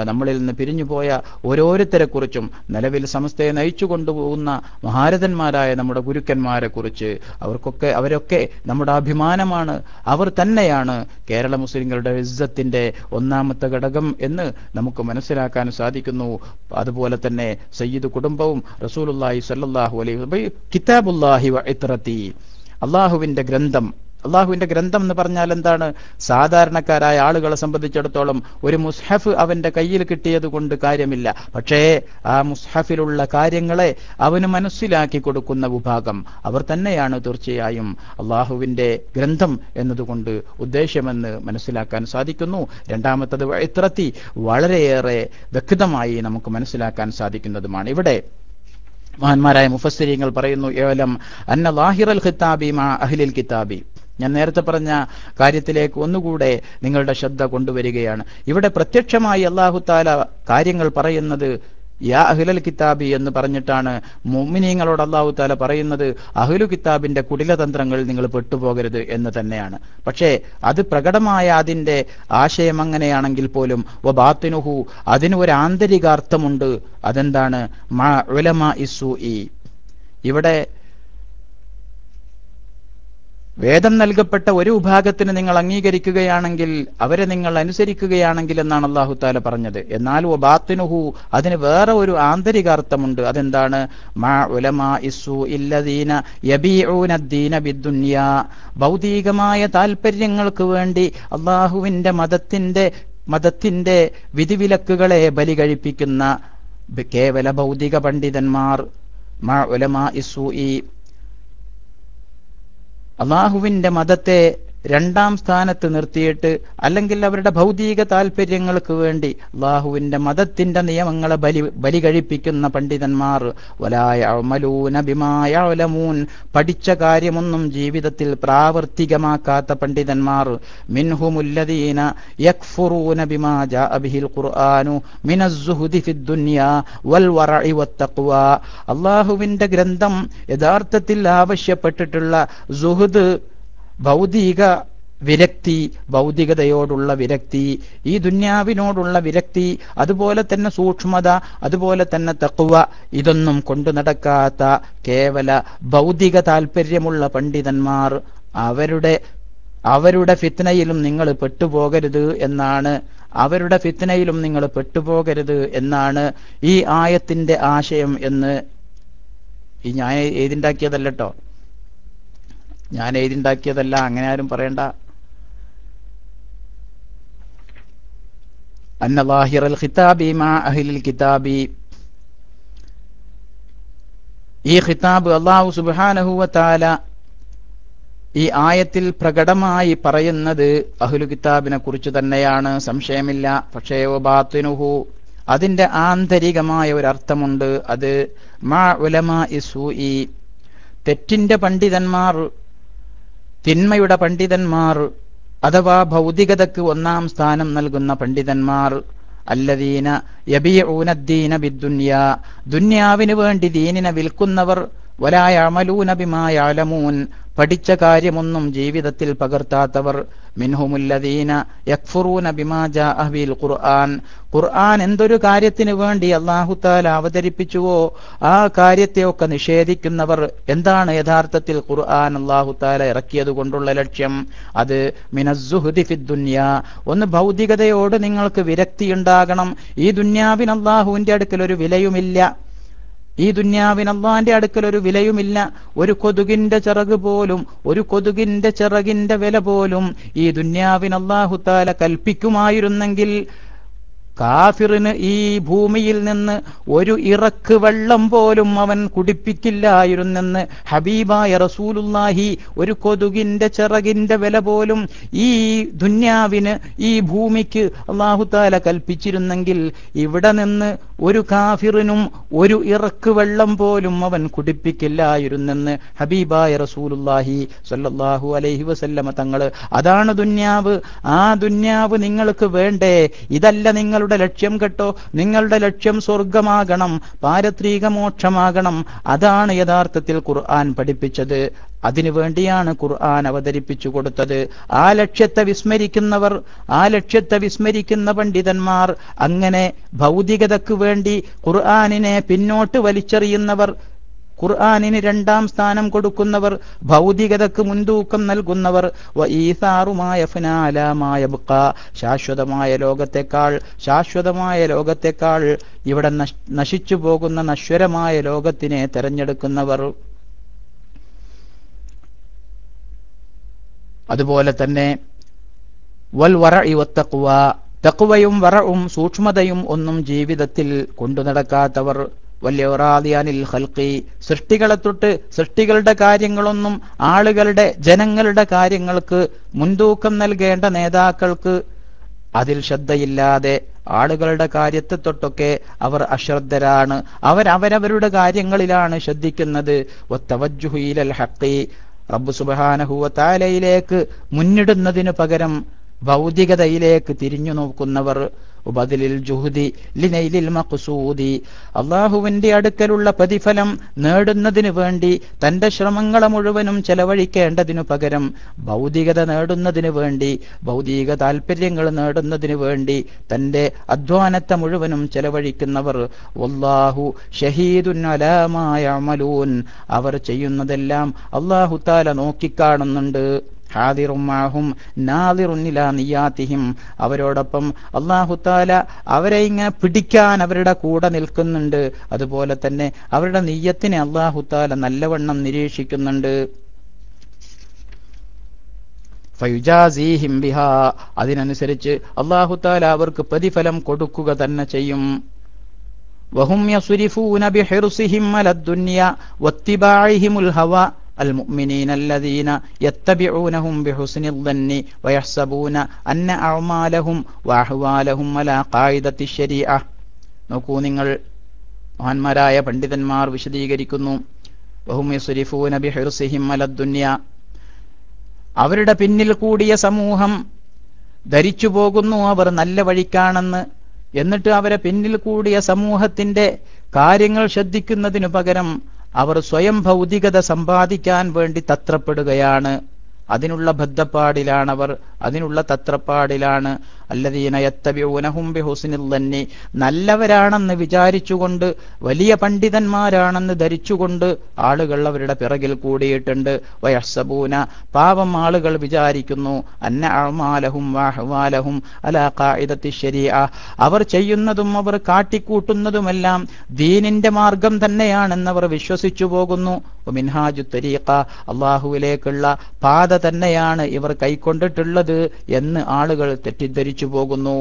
നമ്മളിൽ നിന്ന് പിരിഞ്ഞുപോയ ഓരോരുത്തരെ കുറിച്ചും നിലവിൽ സമസ്തയെ നയിച്ചു കൊണ്ടുപോകുന്ന മഹാരഥന്മാരായ നമ്മുടെ ഗുരുക്കന്മാരെ കുറിച്ച് അവർക്കൊക്കെ അവരൊക്കെ നമ്മുടെ അഭിമാനമാണ്. അവർ തന്നെയാണ് കേരള മുസ്ലിങ്ങളുടെ ഇസ്സത്തിന്റെ ഒന്നാമത്തെ ഘടകം എന്ന് നമുക്ക് മനസ്സിലാക്കാൻ സാധിക്കുന്നു. അതുപോലെ തന്നെ സയ്യിദ് കുടുംബവും റസൂലുല്ലാഹി സല്ലാഹു അലൈഹി കിതാബുല്ലാഹി ഇത്രത്തി. അള്ളാഹുവിന്റെ ഗ്രന്ഥം. അള്ളാഹുവിന്റെ ഗ്രന്ഥം എന്ന് പറഞ്ഞാൽ എന്താണ്? സാധാരണക്കാരായ ആളുകളെ സംബന്ധിച്ചിടത്തോളം ഒരു മുസ്ഹഫ് അവന്റെ കയ്യിൽ കിട്ടിയത് കൊണ്ട് കാര്യമില്ല. പക്ഷേ ആ മുസ്ഹഫിലുള്ള കാര്യങ്ങളെ അവന് മനസ്സിലാക്കി കൊടുക്കുന്ന വിഭാഗം അവർ തന്നെയാണ് തീർച്ചയായും അള്ളാഹുവിന്റെ ഗ്രന്ഥം എന്നതുകൊണ്ട് ഉദ്ദേശ്യമെന്ന് മനസ്സിലാക്കാൻ സാധിക്കുന്നു. രണ്ടാമത്തത് ഇത്രത്തി വളരെയേറെ വ്യക്തമായി നമുക്ക് മനസ്സിലാക്കാൻ സാധിക്കുന്നതുമാണ്. ഇവിടെ മഹാന്മാരായ മുഫസ്സിരിങ്ങൾ പറയുന്നു ഏലം അന്ന ലാഹിറൽ ഖിത്താബി മാ അഹ്ലിൽ കിതാബി. ഞാൻ നേരത്തെ പറഞ്ഞ കാര്യത്തിലേക്ക് ഒന്നുകൂടെ നിങ്ങളുടെ ശ്രദ്ധ കൊണ്ടുവരികയാണ്. ഇവിടെ പ്രത്യക്ഷമായി അള്ളാഹു താല കാര്യങ്ങൾ പറയുന്നത് യാ അഹ്ലൽ കിതാബി എന്ന് പറഞ്ഞിട്ടാണ് മുമിനീങ്ങളോട് അള്ളാഹു താല പറയുന്നത് അഹ്ലു കിതാബിന്റെ കുടിലതന്ത്രങ്ങൾ നിങ്ങൾ പെട്ടുപോകരുത് എന്ന് തന്നെയാണ്. പക്ഷേ അത് പ്രകടമായ അതിന്റെ ആശയം അങ്ങനെയാണെങ്കിൽ പോലും ബാത്തിനുഹു അതിന് ഒരു ആന്തരികാർത്ഥമുണ്ട്. അതെന്താണ്? ഇവിടെ വേദം നൽകപ്പെട്ട ഒരു വിഭാഗത്തിന് നിങ്ങൾ അംഗീകരിക്കുകയാണെങ്കിൽ അവരെ നിങ്ങൾ അനുസരിക്കുകയാണെങ്കിൽ എന്നാണ് അള്ളാഹു താല പറഞ്ഞത്. എന്നാൽ ബാത്തിനുഹു അതിന് വേറെ ഒരു ആന്തരിക അർത്ഥമുണ്ട്. അതെന്താണ്? മാ ഭൗതികമായ താല്പര്യങ്ങൾക്ക് വേണ്ടി അള്ളാഹുവിന്റെ മതത്തിന്റെ മതത്തിന്റെ വിധിവിലക്കുകളെ ബലി കഴിപ്പിക്കുന്ന കേവല ഭൗതിക പണ്ഡിതന്മാർ മാ ഉലമാ അള്ളാഹുവിന്റെ മതത്തെ രണ്ടാം സ്ഥാനത്ത് നിർത്തിയിട്ട് അല്ലെങ്കിൽ അവരുടെ ഭൗതിക താല്പര്യങ്ങൾക്ക് വേണ്ടി അള്ളാഹുവിന്റെ മതത്തിന്റെ നിയമങ്ങളെ ബലി ബലി കഴിപ്പിക്കുന്ന പണ്ഡിതന്മാർ വലായമലൂൻ പഠിച്ച കാര്യമൊന്നും ജീവിതത്തിൽ പ്രാവർത്തികമാക്കാത്ത പണ്ഡിതന്മാർ മിൻഹുമുല്ലദീന യക്ഫുറൂന ബിമാ ജാഅ ബിഹിൽ ഖുർആനു മിനസ്സുഹുദി ഫിദ്ദുനിയ വൽ വത്തഖ്വ അള്ളാഹുവിന്റെ ഗ്രന്ഥം യഥാർത്ഥത്തിൽ ആവശ്യപ്പെട്ടിട്ടുള്ള സുഹുദ് ഭൗതിക വിരക്തി ഭൗതികതയോടുള്ള വിരക്തി ഈ ദുന്യാവിനോടുള്ള വിരക്തി അതുപോലെ തന്നെ സൂക്ഷ്മത അതുപോലെ തന്നെ തക്കുവ ഇതൊന്നും കൊണ്ടു നടക്കാത്ത കേവല ഭൗതിക താല്പര്യമുള്ള പണ്ഡിതന്മാർ അവരുടെ അവരുടെ ഫിത്നയിലും നിങ്ങൾ പെട്ടുപോകരുത് എന്നാണ് അവരുടെ ഫിത്നയിലും നിങ്ങൾ പെട്ടുപോകരുത് എന്നാണ് ഈ ആയത്തിന്റെ ആശയം എന്ന് ഈ ഞാൻ എഴുതിണ്ടാക്കിയതല്ലോ ഞാൻ എഴുതിണ്ടാക്കിയതല്ല അങ്ങനെ ആരും പറയണ്ട. ഖിതാബി മാ കിതാബി ഈ ഖിതാബ് അള്ളാഹു സുബ്ഹാനഹു വതആല ഈ ആയത്തിൽ പ്രകടമായി പറയുന്നത് അഹ്ലു കിതാബിനെ കുറിച്ച് തന്നെയാണ്. സംശയമില്ല. പക്ഷേ ബാത്തിനുഹു അതിന്റെ ആന്തരികമായ ഒരു അർത്ഥമുണ്ട് അത് മാ ഉലമാ ഇസൂഇ തെറ്റിന്റെ പണ്ഡിതന്മാർ തിന്മയുടെ പണ്ഡിതന്മാർ അഥവാ ഭൗതികതയ്ക്ക് ഒന്നാം സ്ഥാനം നൽകുന്ന പണ്ഡിതന്മാർ അല്ലദീന യബിയൂനദ്ദീന ബിദ്ദുന്യ ദുന്യാവിന് വേണ്ടി ദീനിനെ വിൽക്കുന്നവർ വലായ അമലൂന ബിമായാലമൂൻ പഠിച്ച കാര്യമൊന്നും ജീവിതത്തിൽ പകർത്താത്തവർ. മിൻഹുമുല്ലദീന യക്ഫുറൂന ബിമാജ ജാഅ ബിൽ ഖുർആൻ ഖുർആൻ എന്തൊരു കാര്യത്തിന് വേണ്ടി അള്ളാഹുത്താല അവതരിപ്പിച്ചുവോ ആ കാര്യത്തെയൊക്കെ നിഷേധിക്കുന്നവർ എന്താണ് യഥാർത്ഥത്തിൽ ഖുർആൻ അള്ളാഹുത്താല ഇറക്കിയത് കൊണ്ടുള്ള ലക്ഷ്യം? അത് മിനസ്സുഹുദി ഫിദ്ദുന്യ ഒന്ന് ഭൗതികതയോട് നിങ്ങൾക്ക് വിരക്തി ഉണ്ടാകണം ഈ ദുന്യാവിന് അള്ളാഹുവിന്റെ അടുക്കൽ ഒരു വിലയുമില്ല. ഈ ദുന്യാവിന് അള്ളാന്റെ അടുക്കൽ ഒരു വിലയുമില്ല. ഒരു കൊതുകിന്റെ ചിറക് പോലും ഒരു കൊതുകിന്റെ ചിറകിന്റെ വില പോലും ഈ ദുന്യാവിന് അള്ളാഹുത്താല കൽപ്പിക്കുമായിരുന്നെങ്കിൽ കാഫിറിന് ഈ ഭൂമിയിൽ നിന്ന് ഒരു ഇറക്ക് വെള്ളം പോലും അവൻ കുടിപ്പിക്കില്ലായിരുന്നെന്ന് ഹബീബായ റസൂലുല്ലാഹി ഒരു കൊതുകിന്റെ ചിറകിന്റെ വില പോലും ഈ ദുന്യാവിന് ഈ ഭൂമിക്ക് അള്ളാഹുത്താല കൽപ്പിച്ചിരുന്നെങ്കിൽ ഇവിടെ നിന്ന് ഒരു കാഫിറിനും ഒരു ഇറക്ക് വെള്ളം പോലും അവൻ കുടിപ്പിക്കില്ലായിരുന്നെന്ന് ഹബീബായ റസൂലുല്ലാഹി സല്ലാഹു അലൈഹി വസല്ലമ തങ്ങൾ. അതാണ് ദുന്യാവ്. ആ ദുന്യാവ് നിങ്ങൾക്ക് വേണ്ടേ? ഇതല്ല നിങ്ങളുടെ ലക്ഷ്യം കേട്ടോ. നിങ്ങളുടെ ലക്ഷ്യം സ്വർഗമാകണം. പാരത്രിക മോക്ഷമാകണം അതാണ് യഥാർത്ഥത്തിൽ ഖുർആൻ പഠിപ്പിച്ചത്. അതിനു വേണ്ടിയാണ് ഖുർആൻ അവതരിപ്പിച്ചു കൊടുത്തത്. ആ ലക്ഷ്യത്തെ വിസ്മരിക്കുന്നവർ ആ ലക്ഷ്യത്തെ വിസ്മരിക്കുന്ന പണ്ഡിതന്മാർ അങ്ങനെ ഭൗതികതയ്ക്ക് വേണ്ടി ഖുർആാനിനെ പിന്നോട്ട് വലിച്ചെറിയുന്നവർ ഖുർആാനിന് രണ്ടാം സ്ഥാനം കൊടുക്കുന്നവർ ഭൗതികതക്ക് മുൻതൂക്കം നൽകുന്നവർ. ശാശ്വതമായ ലോകത്തെക്കാൾ ശാശ്വതമായ ലോകത്തെക്കാൾ ഇവിടെ നശിച്ചു പോകുന്ന നശ്വരമായ ലോകത്തിനെ തെരഞ്ഞെടുക്കുന്നവർ. അതുപോലെ തന്നെ വൽ തക്കുവയും വറവും സൂക്ഷ്മതയും ഒന്നും ജീവിതത്തിൽ കൊണ്ടു നടക്കാത്തവർ. സൃഷ്ടികളെ തൊട്ട് സൃഷ്ടികളുടെ കാര്യങ്ങളൊന്നും ആളുകളുടെ ജനങ്ങളുടെ കാര്യങ്ങൾക്ക് മുൻതൂക്കം നൽകേണ്ട നേതാക്കൾക്ക് അതിൽ ശ്രദ്ധയില്ലാതെ ആളുകളുടെ കാര്യത്തെ തൊട്ടൊക്കെ അവർ അശ്രദ്ധരാണ്. അവരവരവരുടെ കാര്യങ്ങളിലാണ് ശ്രദ്ധിക്കുന്നത്. റബ്ബു സുബാനഹുവത്താലയിലേക്ക് മുന്നിടുന്നതിനു പകരം ഭൗതികതയിലേക്ക് തിരിഞ്ഞു നോക്കുന്നവർ ഉപദിലിൽ ജുഹുദി ലിനൈലിൽ മഖ്സൂദി. അള്ളാഹുവിന്റെ അടുക്കലുള്ള പ്രതിഫലം നേടുന്നതിനു വേണ്ടി തന്റെ ശ്രമങ്ങളെ മുഴുവനും ചെലവഴിക്കേണ്ടതിനു പകരം ഭൗതികത നേടുന്നതിനു വേണ്ടി ഭൗതിക താല്പര്യങ്ങൾ നേടുന്നതിനു വേണ്ടി തന്റെ അധ്വാനത്തെ മുഴുവനും ചെലവഴിക്കുന്നവർ വല്ലാഹു ഷഹീദുൻ അലാമായ അമലൂൻ അവർ ചെയ്യുന്നതെല്ലാം അള്ളാഹു താല നോക്കിക്കാണുന്നുണ്ട്. ഹാദിറുമാഹും നാദിറുന്നില നിയാത്തിഹിം. അവരോടൊപ്പം അള്ളാഹുത്താല അവരെ ഇങ്ങനെ പിടിക്കാൻ അവരുടെ കൂടെ നിൽക്കുന്നുണ്ട്. അതുപോലെ തന്നെ അവരുടെ നെയ്യത്തിനെ അള്ളാഹുത്താല നല്ലവണ്ണം നിരീക്ഷിക്കുന്നുണ്ട്. അതിനനുസരിച്ച് അള്ളാഹുത്താല അവർക്ക് പ്രതിഫലം കൊടുക്കുക തന്നെ ചെയ്യും. വഹും യസുരിഫൂന ബിഹിർസിഹിം അലദ്ദുന്യ വത്തിബാഇഹിമുൽ ഹവ. المؤمنين الذين يتبعونهم بحسن الظن ويحسبون أن أعمالهم وأحوالهم على قاعدة الشريعة നോക്കൂ നിങ്ങൾ മഹാന്മാരായ പണ്ഡിതന്മാർ വിശദീകരിക്കുന്നു വഹും യസുരിഫൂന ബിഹിർസിഹിം അലദ്ദുന്യ അവരുടെ പിന്നിൽ കൂടിയ സമൂഹം ധരിച്ചു പോകുന്നു അവർ നല്ല വഴിക്കാണെന്ന് എന്നിട്ട് അവരെ പിന്നിൽ കൂടിയ സമൂഹത്തിന്റെ കാര്യങ്ങൾ ശ്രദ്ധിക്കുന്നതിനു പകരം അവർ സ്വയം ഭൗതികത സമ്പാദിക്കാൻ വേണ്ടി തത്രപ്പെടുകയാണ്. അതിനുള്ള ബദ്ധപ്പാടിലാണവർ അതിനുള്ള തത്രപ്പാടിലാണ്. അല്ലദീന യത്തബിഊനഹും ബിഹുസ്നിൽ ദന്നി നല്ലവരാണെന്ന് വിചാരിച്ചുകൊണ്ട് വലിയ പണ്ഡിതന്മാരാണെന്ന് ധരിച്ചുകൊണ്ട് ആളുകൾ അവരുടെ പിറകിൽ കൂടിയിട്ടുണ്ട്. വയസ്സബൂന പാവം ആളുകൾ വിചാരിക്കുന്നു അന്ന അമാലഹും വാഹ്വാലഹും അലാ ഖായിദത്തി ശരീഅ. അവർ ചെയ്യുന്നതും അവർ കാട്ടിക്കൂട്ടുന്നതുമെല്ലാം ദീനിന്റെ മാർഗം തന്നെയാണെന്നവർ വിശ്വസിച്ചു പോകുന്നു. മിൻഹാജു തരീഖ. അള്ളാഹുവിലേക്കുള്ള പാത തന്നെയാണ് ഇവർ കൈക്കൊണ്ടിട്ടുള്ളത്. എന്ന് ആളുകൾ തെറ്റിദ്ധരിച്ചു പോകുന്നു.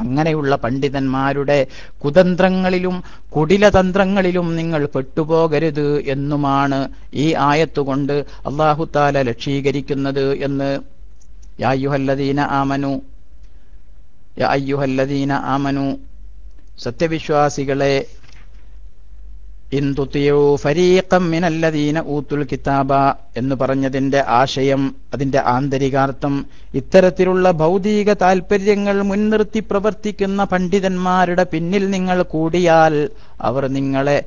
അങ്ങനെയുള്ള പണ്ഡിതന്മാരുടെ കുതന്ത്രങ്ങളിലും കുടിലതന്ത്രങ്ങളിലും നിങ്ങൾ പെട്ടുപോകരുത് എന്നുമാണ് ഈ ആയത്തുകൊണ്ട് അള്ളാഹുത്താല ലക്ഷീകരിക്കുന്നത് എന്ന്. യായുഹല്ലദീന ആമനു യായ്യുഹല്ലദീന ആമനു സത്യവിശ്വാസികളെ ഇന്തുത്തിയോ ഫരീഖം മിനല്ലദീന ഊത്തുൽ കിതാബ എന്ന് പറഞ്ഞതിന്റെ ആശയം അതിന്റെ ആന്തരികാർത്ഥം ഇത്തരത്തിലുള്ള ഭൗതിക താൽപര്യങ്ങൾ മുൻനിർത്തി പ്രവർത്തിക്കുന്ന പണ്ഡിതന്മാരുടെ പിന്നിൽ നിങ്ങൾ കൂടിയാൽ അവർ നിങ്ങളെ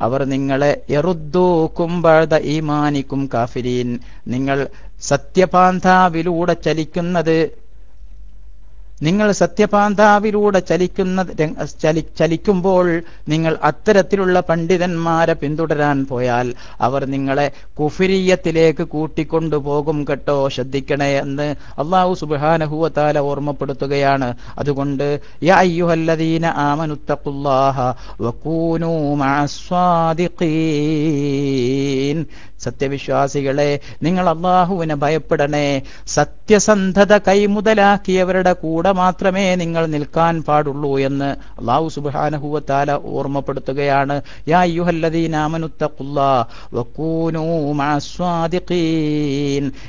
അവർ നിങ്ങളെ എറുദ്ദൂക്കും ബഴത ഈമാനിക്കും കാഫിരീൻ. നിങ്ങൾ സത്യപാന്ധാവിലൂടെ ചലിക്കുന്നത് നിങ്ങൾ സത്യപാന്താവിലൂടെ ചലിക്കുന്ന ചലി ചലിക്കുമ്പോൾ നിങ്ങൾ അത്തരത്തിലുള്ള പണ്ഡിതന്മാരെ പിന്തുടരാൻ പോയാൽ അവർ നിങ്ങളെ കുഫിരിയത്തിലേക്ക് കൂട്ടിക്കൊണ്ടുപോകും കേട്ടോ ശ്രദ്ധിക്കണേ എന്ന് അള്ളാഹു സുബാനഹുവത്താല ഓർമ്മപ്പെടുത്തുകയാണ്. അതുകൊണ്ട് സത്യവിശ്വാസികളെ നിങ്ങൾ അള്ളാഹുവിനെ ഭയപ്പെടണേ. സത്യസന്ധത കൈമുതലാക്കിയവരുടെ കൂടെ മാത്രമേ നിങ്ങൾ നിൽക്കാൻ പാടുള്ളൂ എന്ന് അള്ളാഹു സുബാനഹുവത്താല ഓർമ്മപ്പെടുത്തുകയാണ്. യാ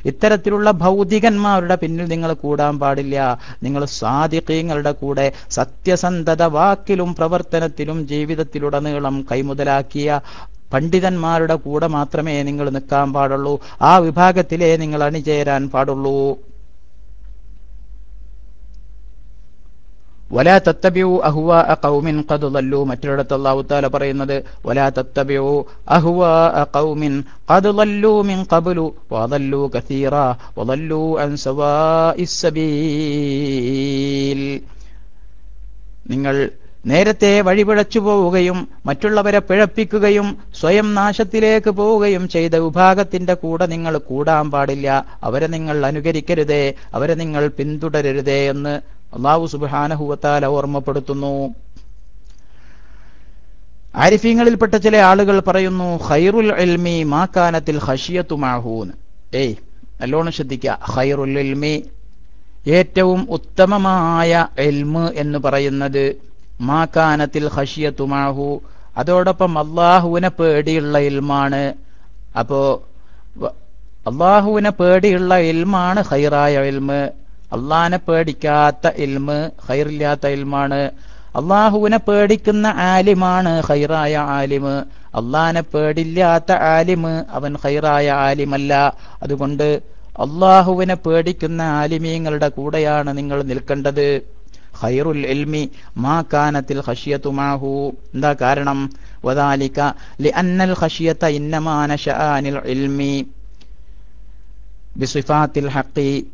ഇത്തരത്തിലുള്ള ഭൗതികന്മാരുടെ പിന്നിൽ നിങ്ങൾ കൂടാൻ പാടില്ല. നിങ്ങൾ സ്വാദിഖീങ്ങളുടെ കൂടെ സത്യസന്ധത വാക്കിലും പ്രവർത്തനത്തിലും ജീവിതത്തിലുടനീളം കൈമുതലാക്കിയ പണ്ഡിതന്മാരുടെ കൂടെ മാത്രമേ നിങ്ങൾ നിൽക്കാൻ പാടുള്ളൂ. ആ വിഭാഗത്തിലേ നിങ്ങൾ അണിചേരാൻ പാടുള്ളൂ. വലാ തത്തബ്യൂ അഹുവ ഖൗമിൻ ഖദ് ളല്ലു മറ്റൊരിടത്ത് അല്ലാഹു തആല പറയുന്നത് വലാ തത്തബ്യൂ അഹുവ ഖൗമിൻ ഖദ് ളല്ലു മിൻ ഖബ്ലു വതല്ലു കസീറ വതല്ലു അൻ ഇസ്സബീൽ സബീൽ. നിങ്ങൾ നേരത്തെ വഴിപിഴച്ചു പോവുകയും മറ്റുള്ളവരെ പിഴപ്പിക്കുകയും സ്വയം നാശത്തിലേക്ക് പോവുകയും ചെയ്ത വിഭാഗത്തിന്റെ കൂടെ നിങ്ങൾ കൂടാൻ പാടില്ല. അവരെ നിങ്ങൾ അനുകരിക്കരുതേ അവരെ നിങ്ങൾ പിന്തുടരരുതേ എന്ന് അള്ളാഹു സുബാനഹുവത്താല ഓർമ്മപ്പെടുത്തുന്നു. ആരിഫീങ്ങളിൽപ്പെട്ട ചില ആളുകൾ പറയുന്നു ഖൈറുൽ എൽമി മാക്കാനത്തിൽ ഹഷിയത്തുമാഹൂന്ന് ഏയ് നല്ലോണം ശ്രദ്ധിക്കുക ഖൈറുൽ എൽമി ഏറ്റവും ഉത്തമമായ എൽമ് എന്ന് പറയുന്നത് മാക്കാനത്തിൽ ഹഷിയത്തുമാഹു അതോടൊപ്പം അള്ളാഹുവിനെ പേടിയുള്ള ഇൽമാണ്. അപ്പോ അള്ളാഹുവിനെ പേടിയുള്ള ഇൽമാണ് ഹൈറായ ഇൽമ്. അള്ളാഹിനെ പേടിക്കാത്ത ഇൽമ് ഹൈറില്ലാത്ത ഇൽമാണ്. അള്ളാഹുവിനെ പേടിക്കുന്ന ആലിമാണ് ഹൈറായ ആലിമ്. അള്ളാഹിനെ പേടില്ലാത്ത ആലിമ് അവൻ ഹൈറായ ആലിമല്ല. അതുകൊണ്ട് അള്ളാഹുവിനെ പേടിക്കുന്ന ആലിമീങ്ങളുടെ കൂടെയാണ് നിങ്ങൾ നിൽക്കേണ്ടത്. ഖൈറുൽ ഇൽമി മാ കാനത്തിൽ ഖശിയത്തു മാഹു. എന്താ കാരണം? വദാലിക ലിഅന്നൽ ഖശിയത ഇന്നമാ ഷാനിൽ ഇൽമി. ബിസിഫാത്തിൽ ഹഖി.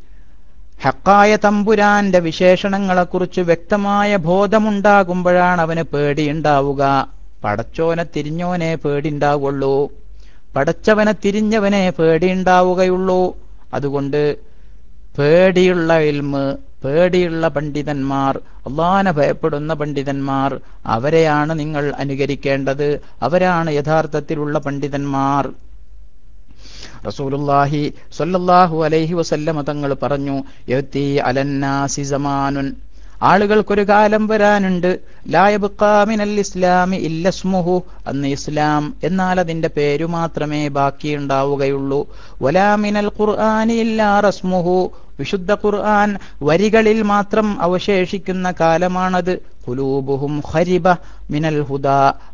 ഹക്കായ തമ്പുരാന്റെ വിശേഷണങ്ങളെക്കുറിച്ച് വ്യക്തമായ ബോധമുണ്ടാകുമ്പോഴാണ് അവന് പേടിയുണ്ടാവുക. പടച്ചോനെ തിരിഞ്ഞോനെ പേടിയുണ്ടാവുള്ളൂ. പടച്ചവനെ തിരിഞ്ഞവനെ പേടിയുണ്ടാവുകയുള്ളൂ. അതുകൊണ്ട് പേടിയുള്ള ഇൽമ് പേടിയുള്ള പണ്ഡിതന്മാർ അള്ളാനെ ഭയപ്പെടുന്ന പണ്ഡിതന്മാർ അവരെയാണ് നിങ്ങൾ അനുകരിക്കേണ്ടത്. അവരാണ് യഥാർത്ഥത്തിലുള്ള പണ്ഡിതന്മാർ. റസൂലുല്ലാഹി സ്വല്ലല്ലാഹു അലൈഹി വസല്ലമ തങ്ങൾ പറഞ്ഞു യത്തി അലന്നാസി സമാനുൻ. ആളുകൾക്കൊരു കാലം വരാനുണ്ട്. ലായബുക്കാമിനൽ ഇസ്ലാമി ഇല്ലസ്മുഹു അന്ന് ഇസ്ലാം എന്നാൽ അതിന്റെ പേരു മാത്രമേ ബാക്കിയുണ്ടാവുകയുള്ളൂ. വലാമിനൽ ഖുർആാനി ഇല്ലാ റസ്മുഹു. വിശുദ്ധ ഖുർആൻ വരികളിൽ മാത്രം അവശേഷിക്കുന്ന കാലമാണത്. കുലൂബുഹും ഖരിബ മിനൽ ഹുദ.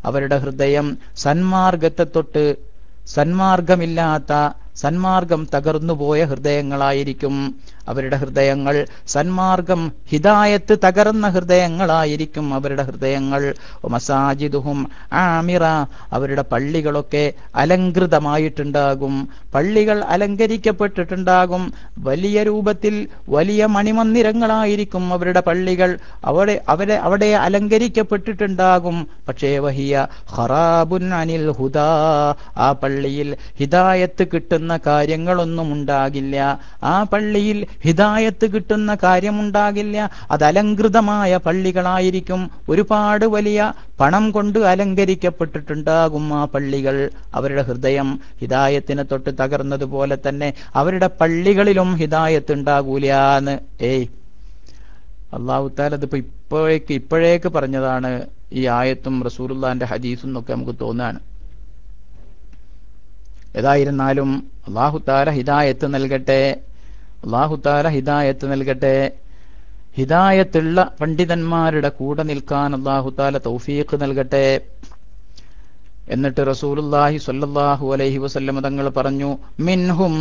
അവരുടെ ഹൃദയം സന്മാർഗത്തെ തൊട്ട് സന്മാർഗമില്ലാത്ത സന്മാർഗം തകർന്നുപോയ ഹൃദയങ്ങളായിരിക്കും. അവരുടെ ഹൃദയങ്ങൾ സന്മാർഗം ഹിദായത്ത് തകർന്ന ഹൃദയങ്ങളായിരിക്കും അവരുടെ ഹൃദയങ്ങൾ. മസാജിദുഹും ആമിറ അവരുടെ പള്ളികളൊക്കെ അലങ്കൃതമായിട്ടുണ്ടാകും പള്ളികൾ അലങ്കരിക്കപ്പെട്ടിട്ടുണ്ടാകും. വലിയ രൂപത്തിൽ വലിയ മണിമന്ദിരങ്ങളായിരിക്കും അവരുടെ പള്ളികൾ. അവിടെ അവരെ അവിടെ അലങ്കരിക്കപ്പെട്ടിട്ടുണ്ടാകും. പക്ഷേ വഹിയ ഹറാബുൻ അനിൽ ഹുദാ. ആ പള്ളിയിൽ ഹിദായത്ത് കിട്ടുന്ന കാര്യങ്ങളൊന്നും ഉണ്ടാകില്ല. ആ പള്ളിയിൽ ഹിദായത്ത് കിട്ടുന്ന കാര്യമുണ്ടാകില്ല. അത് അലങ്കൃതമായ പള്ളികളായിരിക്കും. ഒരുപാട് വലിയ പണം കൊണ്ട് അലങ്കരിക്കപ്പെട്ടിട്ടുണ്ടാകും ആ പള്ളികൾ. അവരുടെ ഹൃദയം ഹിദായത്തിനെ തൊട്ട് തകർന്നതുപോലെ തന്നെ അവരുടെ പള്ളികളിലും ഹിദായത്ത് ഉണ്ടാകൂലെന്ന്. ഏയ്. അള്ളാഹു താല അതിപ്പോ ഇപ്പോഴേക്ക് ഇപ്പോഴേക്ക് പറഞ്ഞതാണ് ഈ ആയത്തും റസൂറുല്ലാന്റെ ഹദീസും എന്നൊക്കെ നമുക്ക് തോന്നാണ് ഏതായിരുന്നാലും അള്ളാഹു താല ഹിദായത്ത് നൽകട്ടെ അള്ളാഹു താല ഹിദായത്ത് നൽകട്ടെ. ഹിദായത്തുള്ള പണ്ഡിതന്മാരുടെ കൂടെ നിൽക്കാൻ അള്ളാഹുത്താല തൗഫീഖ് നൽകട്ടെ. എന്നിട്ട് റസൂലുല്ലാഹി സ്വല്ലല്ലാഹു അലൈഹി വസല്ലം തങ്ങൾ പറഞ്ഞു മിൻഹും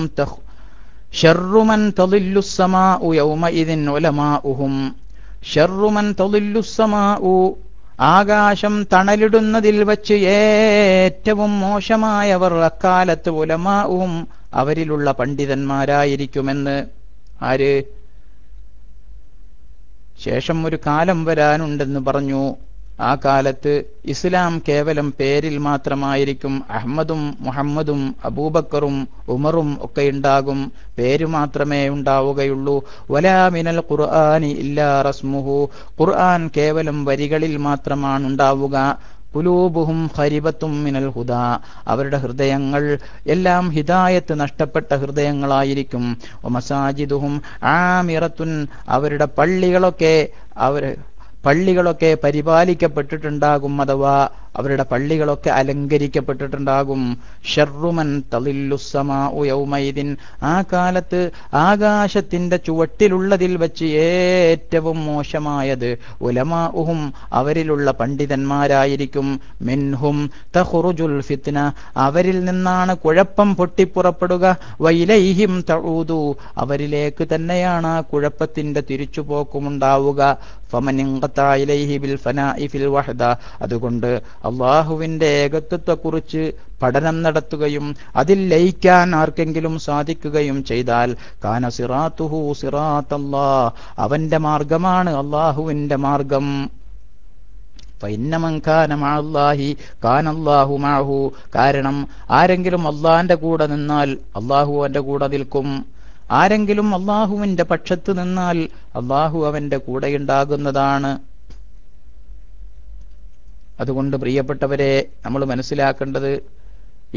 ഷർറുമൻ യൗമഇദിൻ ഉലമാഉഹും. ഷർറുമൻ ആകാശം തണലിടുന്നതിൽ വച്ച് ഏറ്റവും മോശമായവർ അക്കാലത്ത് ഉലമാവും അവരിലുള്ള പണ്ഡിതന്മാരായിരിക്കുമെന്ന് ആര്? ശേഷം ഒരു കാലം വരാനുണ്ടെന്ന് പറഞ്ഞു. ആ കാലത്ത് ഇസ്ലാം കേവലം പേരിൽ മാത്രമായിരിക്കും. അഹമ്മദും മുഹമ്മദും അബൂബക്കറും ഉമറും ഒക്കെ ഉണ്ടാകും. പേര് മാത്രമേ ഉണ്ടാവുകയുള്ളൂ. വലാമിനൽ ഖുർആാനി ഇല്ലാ റസ്മുഹു. ഖുർആൻ കേവലം വരികളിൽ മാത്രമാണ് ഉണ്ടാവുക. കുലൂബുഹും ഹരിബത്തും മിനൽ ഹുദ. അവരുടെ ഹൃദയങ്ങൾ എല്ലാം ഹിദായത്ത് നഷ്ടപ്പെട്ട ഹൃദയങ്ങളായിരിക്കും. മസാജിദുഹും ആമിറത്തുൻ അവരുടെ പള്ളികളൊക്കെ അവർ പള്ളികളൊക്കെ പരിപാലിക്കപ്പെട്ടിട്ടുണ്ടാകും അഥവാ അവരുടെ പള്ളികളൊക്കെ അലങ്കരിക്കപ്പെട്ടിട്ടുണ്ടാകും. ഷർറുമൻ തളില്ലുസമാഉമൈദിൻ ആ കാലത്ത് ആകാശത്തിന്റെ ചുവട്ടിലുള്ളതിൽ വെച്ച് ഏറ്റവും മോശമായത് ഉലമാഉഹും അവരിലുള്ള പണ്ഡിതന്മാരായിരിക്കും. മിൻഹും തഹുറുജുൽ ഫിത്ന. അവരിൽ നിന്നാണ് കുഴപ്പം പൊട്ടിപ്പുറപ്പെടുക. വൈലൈഹിം തഊദു. അവരിലേക്ക് തന്നെയാണ് ആ കുഴപ്പത്തിന്റെ തിരിച്ചുപോക്കുമുണ്ടാവുക. അതുകൊണ്ട് അള്ളാഹുവിന്റെ ഏകത്വത്തെക്കുറിച്ച് പഠനം നടത്തുകയും അതിൽ ലയിക്കാൻ ആർക്കെങ്കിലും സാധിക്കുകയും ചെയ്താൽ കാന സിറാത്തുഹു സിറാത്തല്ലാ അവന്റെ മാർഗമാണ് അള്ളാഹുവിന്റെ മാർഗം. കാരണം ആരെങ്കിലും അള്ളാന്റെ കൂടെ നിന്നാൽ അള്ളാഹു അവന്റെ കൂടെ നിൽക്കും. ആരെങ്കിലും അള്ളാഹുവിന്റെ പക്ഷത്ത് നിന്നാൽ അള്ളാഹു അവന്റെ കൂടെയുണ്ടാകുന്നതാണ് അതുകൊണ്ട് പ്രിയപ്പെട്ടവരെ നമ്മൾ മനസ്സിലാക്കേണ്ടത്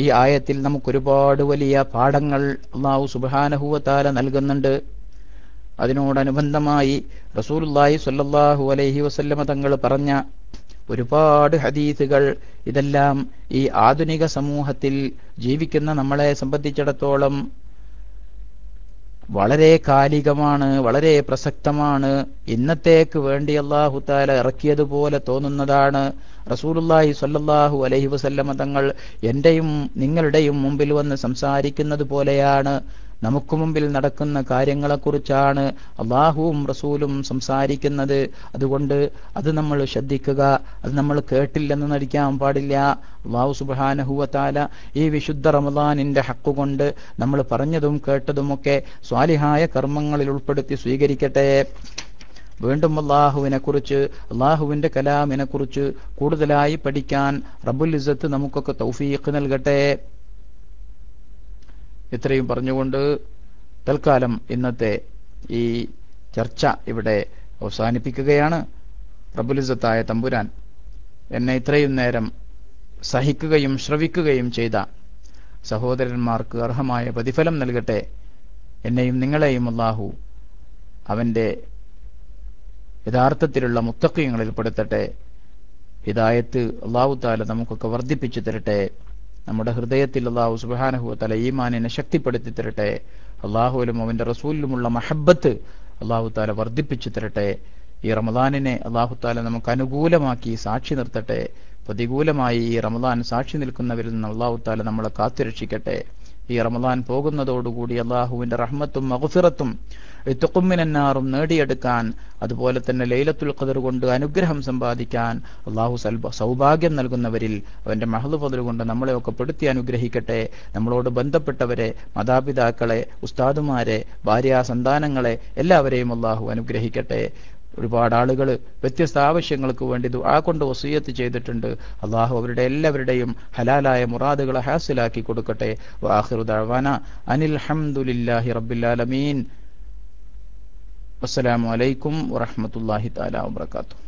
ഈ ആയത്തിൽ നമുക്കൊരുപാട് വലിയ പാഠങ്ങൾ അള്ളാഹു സുബാനഹുവത്താല നൽകുന്നുണ്ട്. അതിനോടനുബന്ധമായി റസൂലുല്ലാഹി സല്ലാഹു അലൈഹി വസല്ലമ തങ്ങൾ പറഞ്ഞ ഒരുപാട് ഹദീസുകൾ ഇതെല്ലാം ഈ ആധുനിക സമൂഹത്തിൽ ജീവിക്കുന്ന നമ്മളെ സംബന്ധിച്ചിടത്തോളം വളരെ കാലികമാണ് വളരെ പ്രസക്തമാണ്. ഇന്നത്തേക്ക് വേണ്ടി അള്ളാഹു താല ഇറക്കിയതുപോലെ തോന്നുന്നതാണ്. റസൂലുല്ലാഹി സ്വല്ലല്ലാഹു അലൈഹി വസല്ലമ തങ്ങൾ എന്റെയും നിങ്ങളുടെയും മുമ്പിൽ വന്ന് സംസാരിക്കുന്നത് പോലെയാണ്. നമുക്ക് മുമ്പിൽ നടക്കുന്ന കാര്യങ്ങളെക്കുറിച്ചാണ് അള്ളാഹുവും റസൂലും സംസാരിക്കുന്നത്. അതുകൊണ്ട് അത് നമ്മൾ ശ്രദ്ധിക്കുക. അത് നമ്മൾ കേട്ടില്ലെന്ന് നടിക്കാൻ പാടില്ല. അള്ളാഹു സുബാനഹുവത്താല ഈ വിശുദ്ധ റമദാനിന്റെ ഹക്കുകൊണ്ട് നമ്മൾ പറഞ്ഞതും കേട്ടതുമൊക്കെ സ്വാലിഹായ കർമ്മങ്ങളിൽ ഉൾപ്പെടുത്തി സ്വീകരിക്കട്ടെ. വീണ്ടും അള്ളാഹുവിന്റെ കലാമിനെ കുറിച്ച് കൂടുതലായി പഠിക്കാൻ റബ്ബുൽ ഇസത്ത് നമുക്കൊക്കെ തൗഫീഖ് നൽകട്ടെ. ഇത്രയും പറഞ്ഞുകൊണ്ട് തൽക്കാലം ഇന്നത്തെ ഈ ചർച്ച ഇവിടെ അവസാനിപ്പിക്കുകയാണ്. പ്രബുലിസത്തായ തമ്പുരാൻ എന്നെ ഇത്രയും നേരം സഹിക്കുകയും ശ്രവിക്കുകയും ചെയ്ത സഹോദരന്മാർക്ക് അർഹമായ പ്രതിഫലം നൽകട്ടെ. എന്നെയും നിങ്ങളെയും അള്ളാഹു അവന്റെ യഥാർത്ഥത്തിലുള്ള മുത്തക്കയങ്ങളിൽ പെടുത്തട്ടെ ഹിദായത്ത് അള്ളാഹു താല നമുക്കൊക്കെ വർദ്ധിപ്പിച്ചു തരട്ടെ. നമ്മുടെ ഹൃദയത്തിൽ അള്ളാഹു സുബാനഹു തല ഈമാനിനെ ശക്തിപ്പെടുത്തി തരട്ടെ. അള്ളാഹുവിലും അവന്റെ റസൂലിലുമുള്ള മഹബത്ത് അള്ളാഹു താല വർദ്ധിപ്പിച്ചു തരട്ടെ. ഈ റമദാനിനെ അള്ളാഹു താല നമുക്ക് അനുകൂലമാക്കി സാക്ഷി നിർത്തട്ടെ. പ്രതികൂലമായി ഈ റമദാൻ സാക്ഷി നിൽക്കുന്നവരിൽ നിന്ന് അള്ളാഹു താല നമ്മളെ കാത്തുരക്ഷിക്കട്ടെ. ഈ റമദാൻ പോകുന്നതോടുകൂടി അള്ളാഹുവിന്റെ റഹ്മത്തും മഹഫിറത്തും എത്തുക്കുമ്മിനാറും നേടിയെടുക്കാൻ അതുപോലെ തന്നെ ലൈലത്തുൽ ഖദർ കൊണ്ട് അനുഗ്രഹം സമ്പാദിക്കാൻ അള്ളാഹു സൗഭാഗ്യം നൽകുന്നവരിൽ അവന്റെ മഹദ് കൊണ്ട് കൊണ്ട് നമ്മളെയൊക്കെ പെടുത്തി അനുഗ്രഹിക്കട്ടെ. നമ്മളോട് ബന്ധപ്പെട്ടവരെ മാതാപിതാക്കളെ ഉസ്താദുമാരെ ഭാര്യ സന്താനങ്ങളെ എല്ലാവരെയും അള്ളാഹു അനുഗ്രഹിക്കട്ടെ. ഒരുപാട് ആളുകൾ വ്യത്യസ്ത ആവശ്യങ്ങൾക്ക് വേണ്ടി ദുആ കൊണ്ട് വസീയത്ത് ചെയ്തിട്ടുണ്ട്. അള്ളാഹു അവരുടെ എല്ലാവരുടെയും ഹലാലായ മുറാദുകളെ ഹാസിലാക്കി കൊടുക്കട്ടെ. ദഅവാന അനിൽ ഹംദുലില്ലാഹി റബ്ബിൽ ആലമീൻ. അസ്സലാമു അലൈക്കും വറഹ്മത്തുള്ളാഹി തആല വബറകാതുഹു.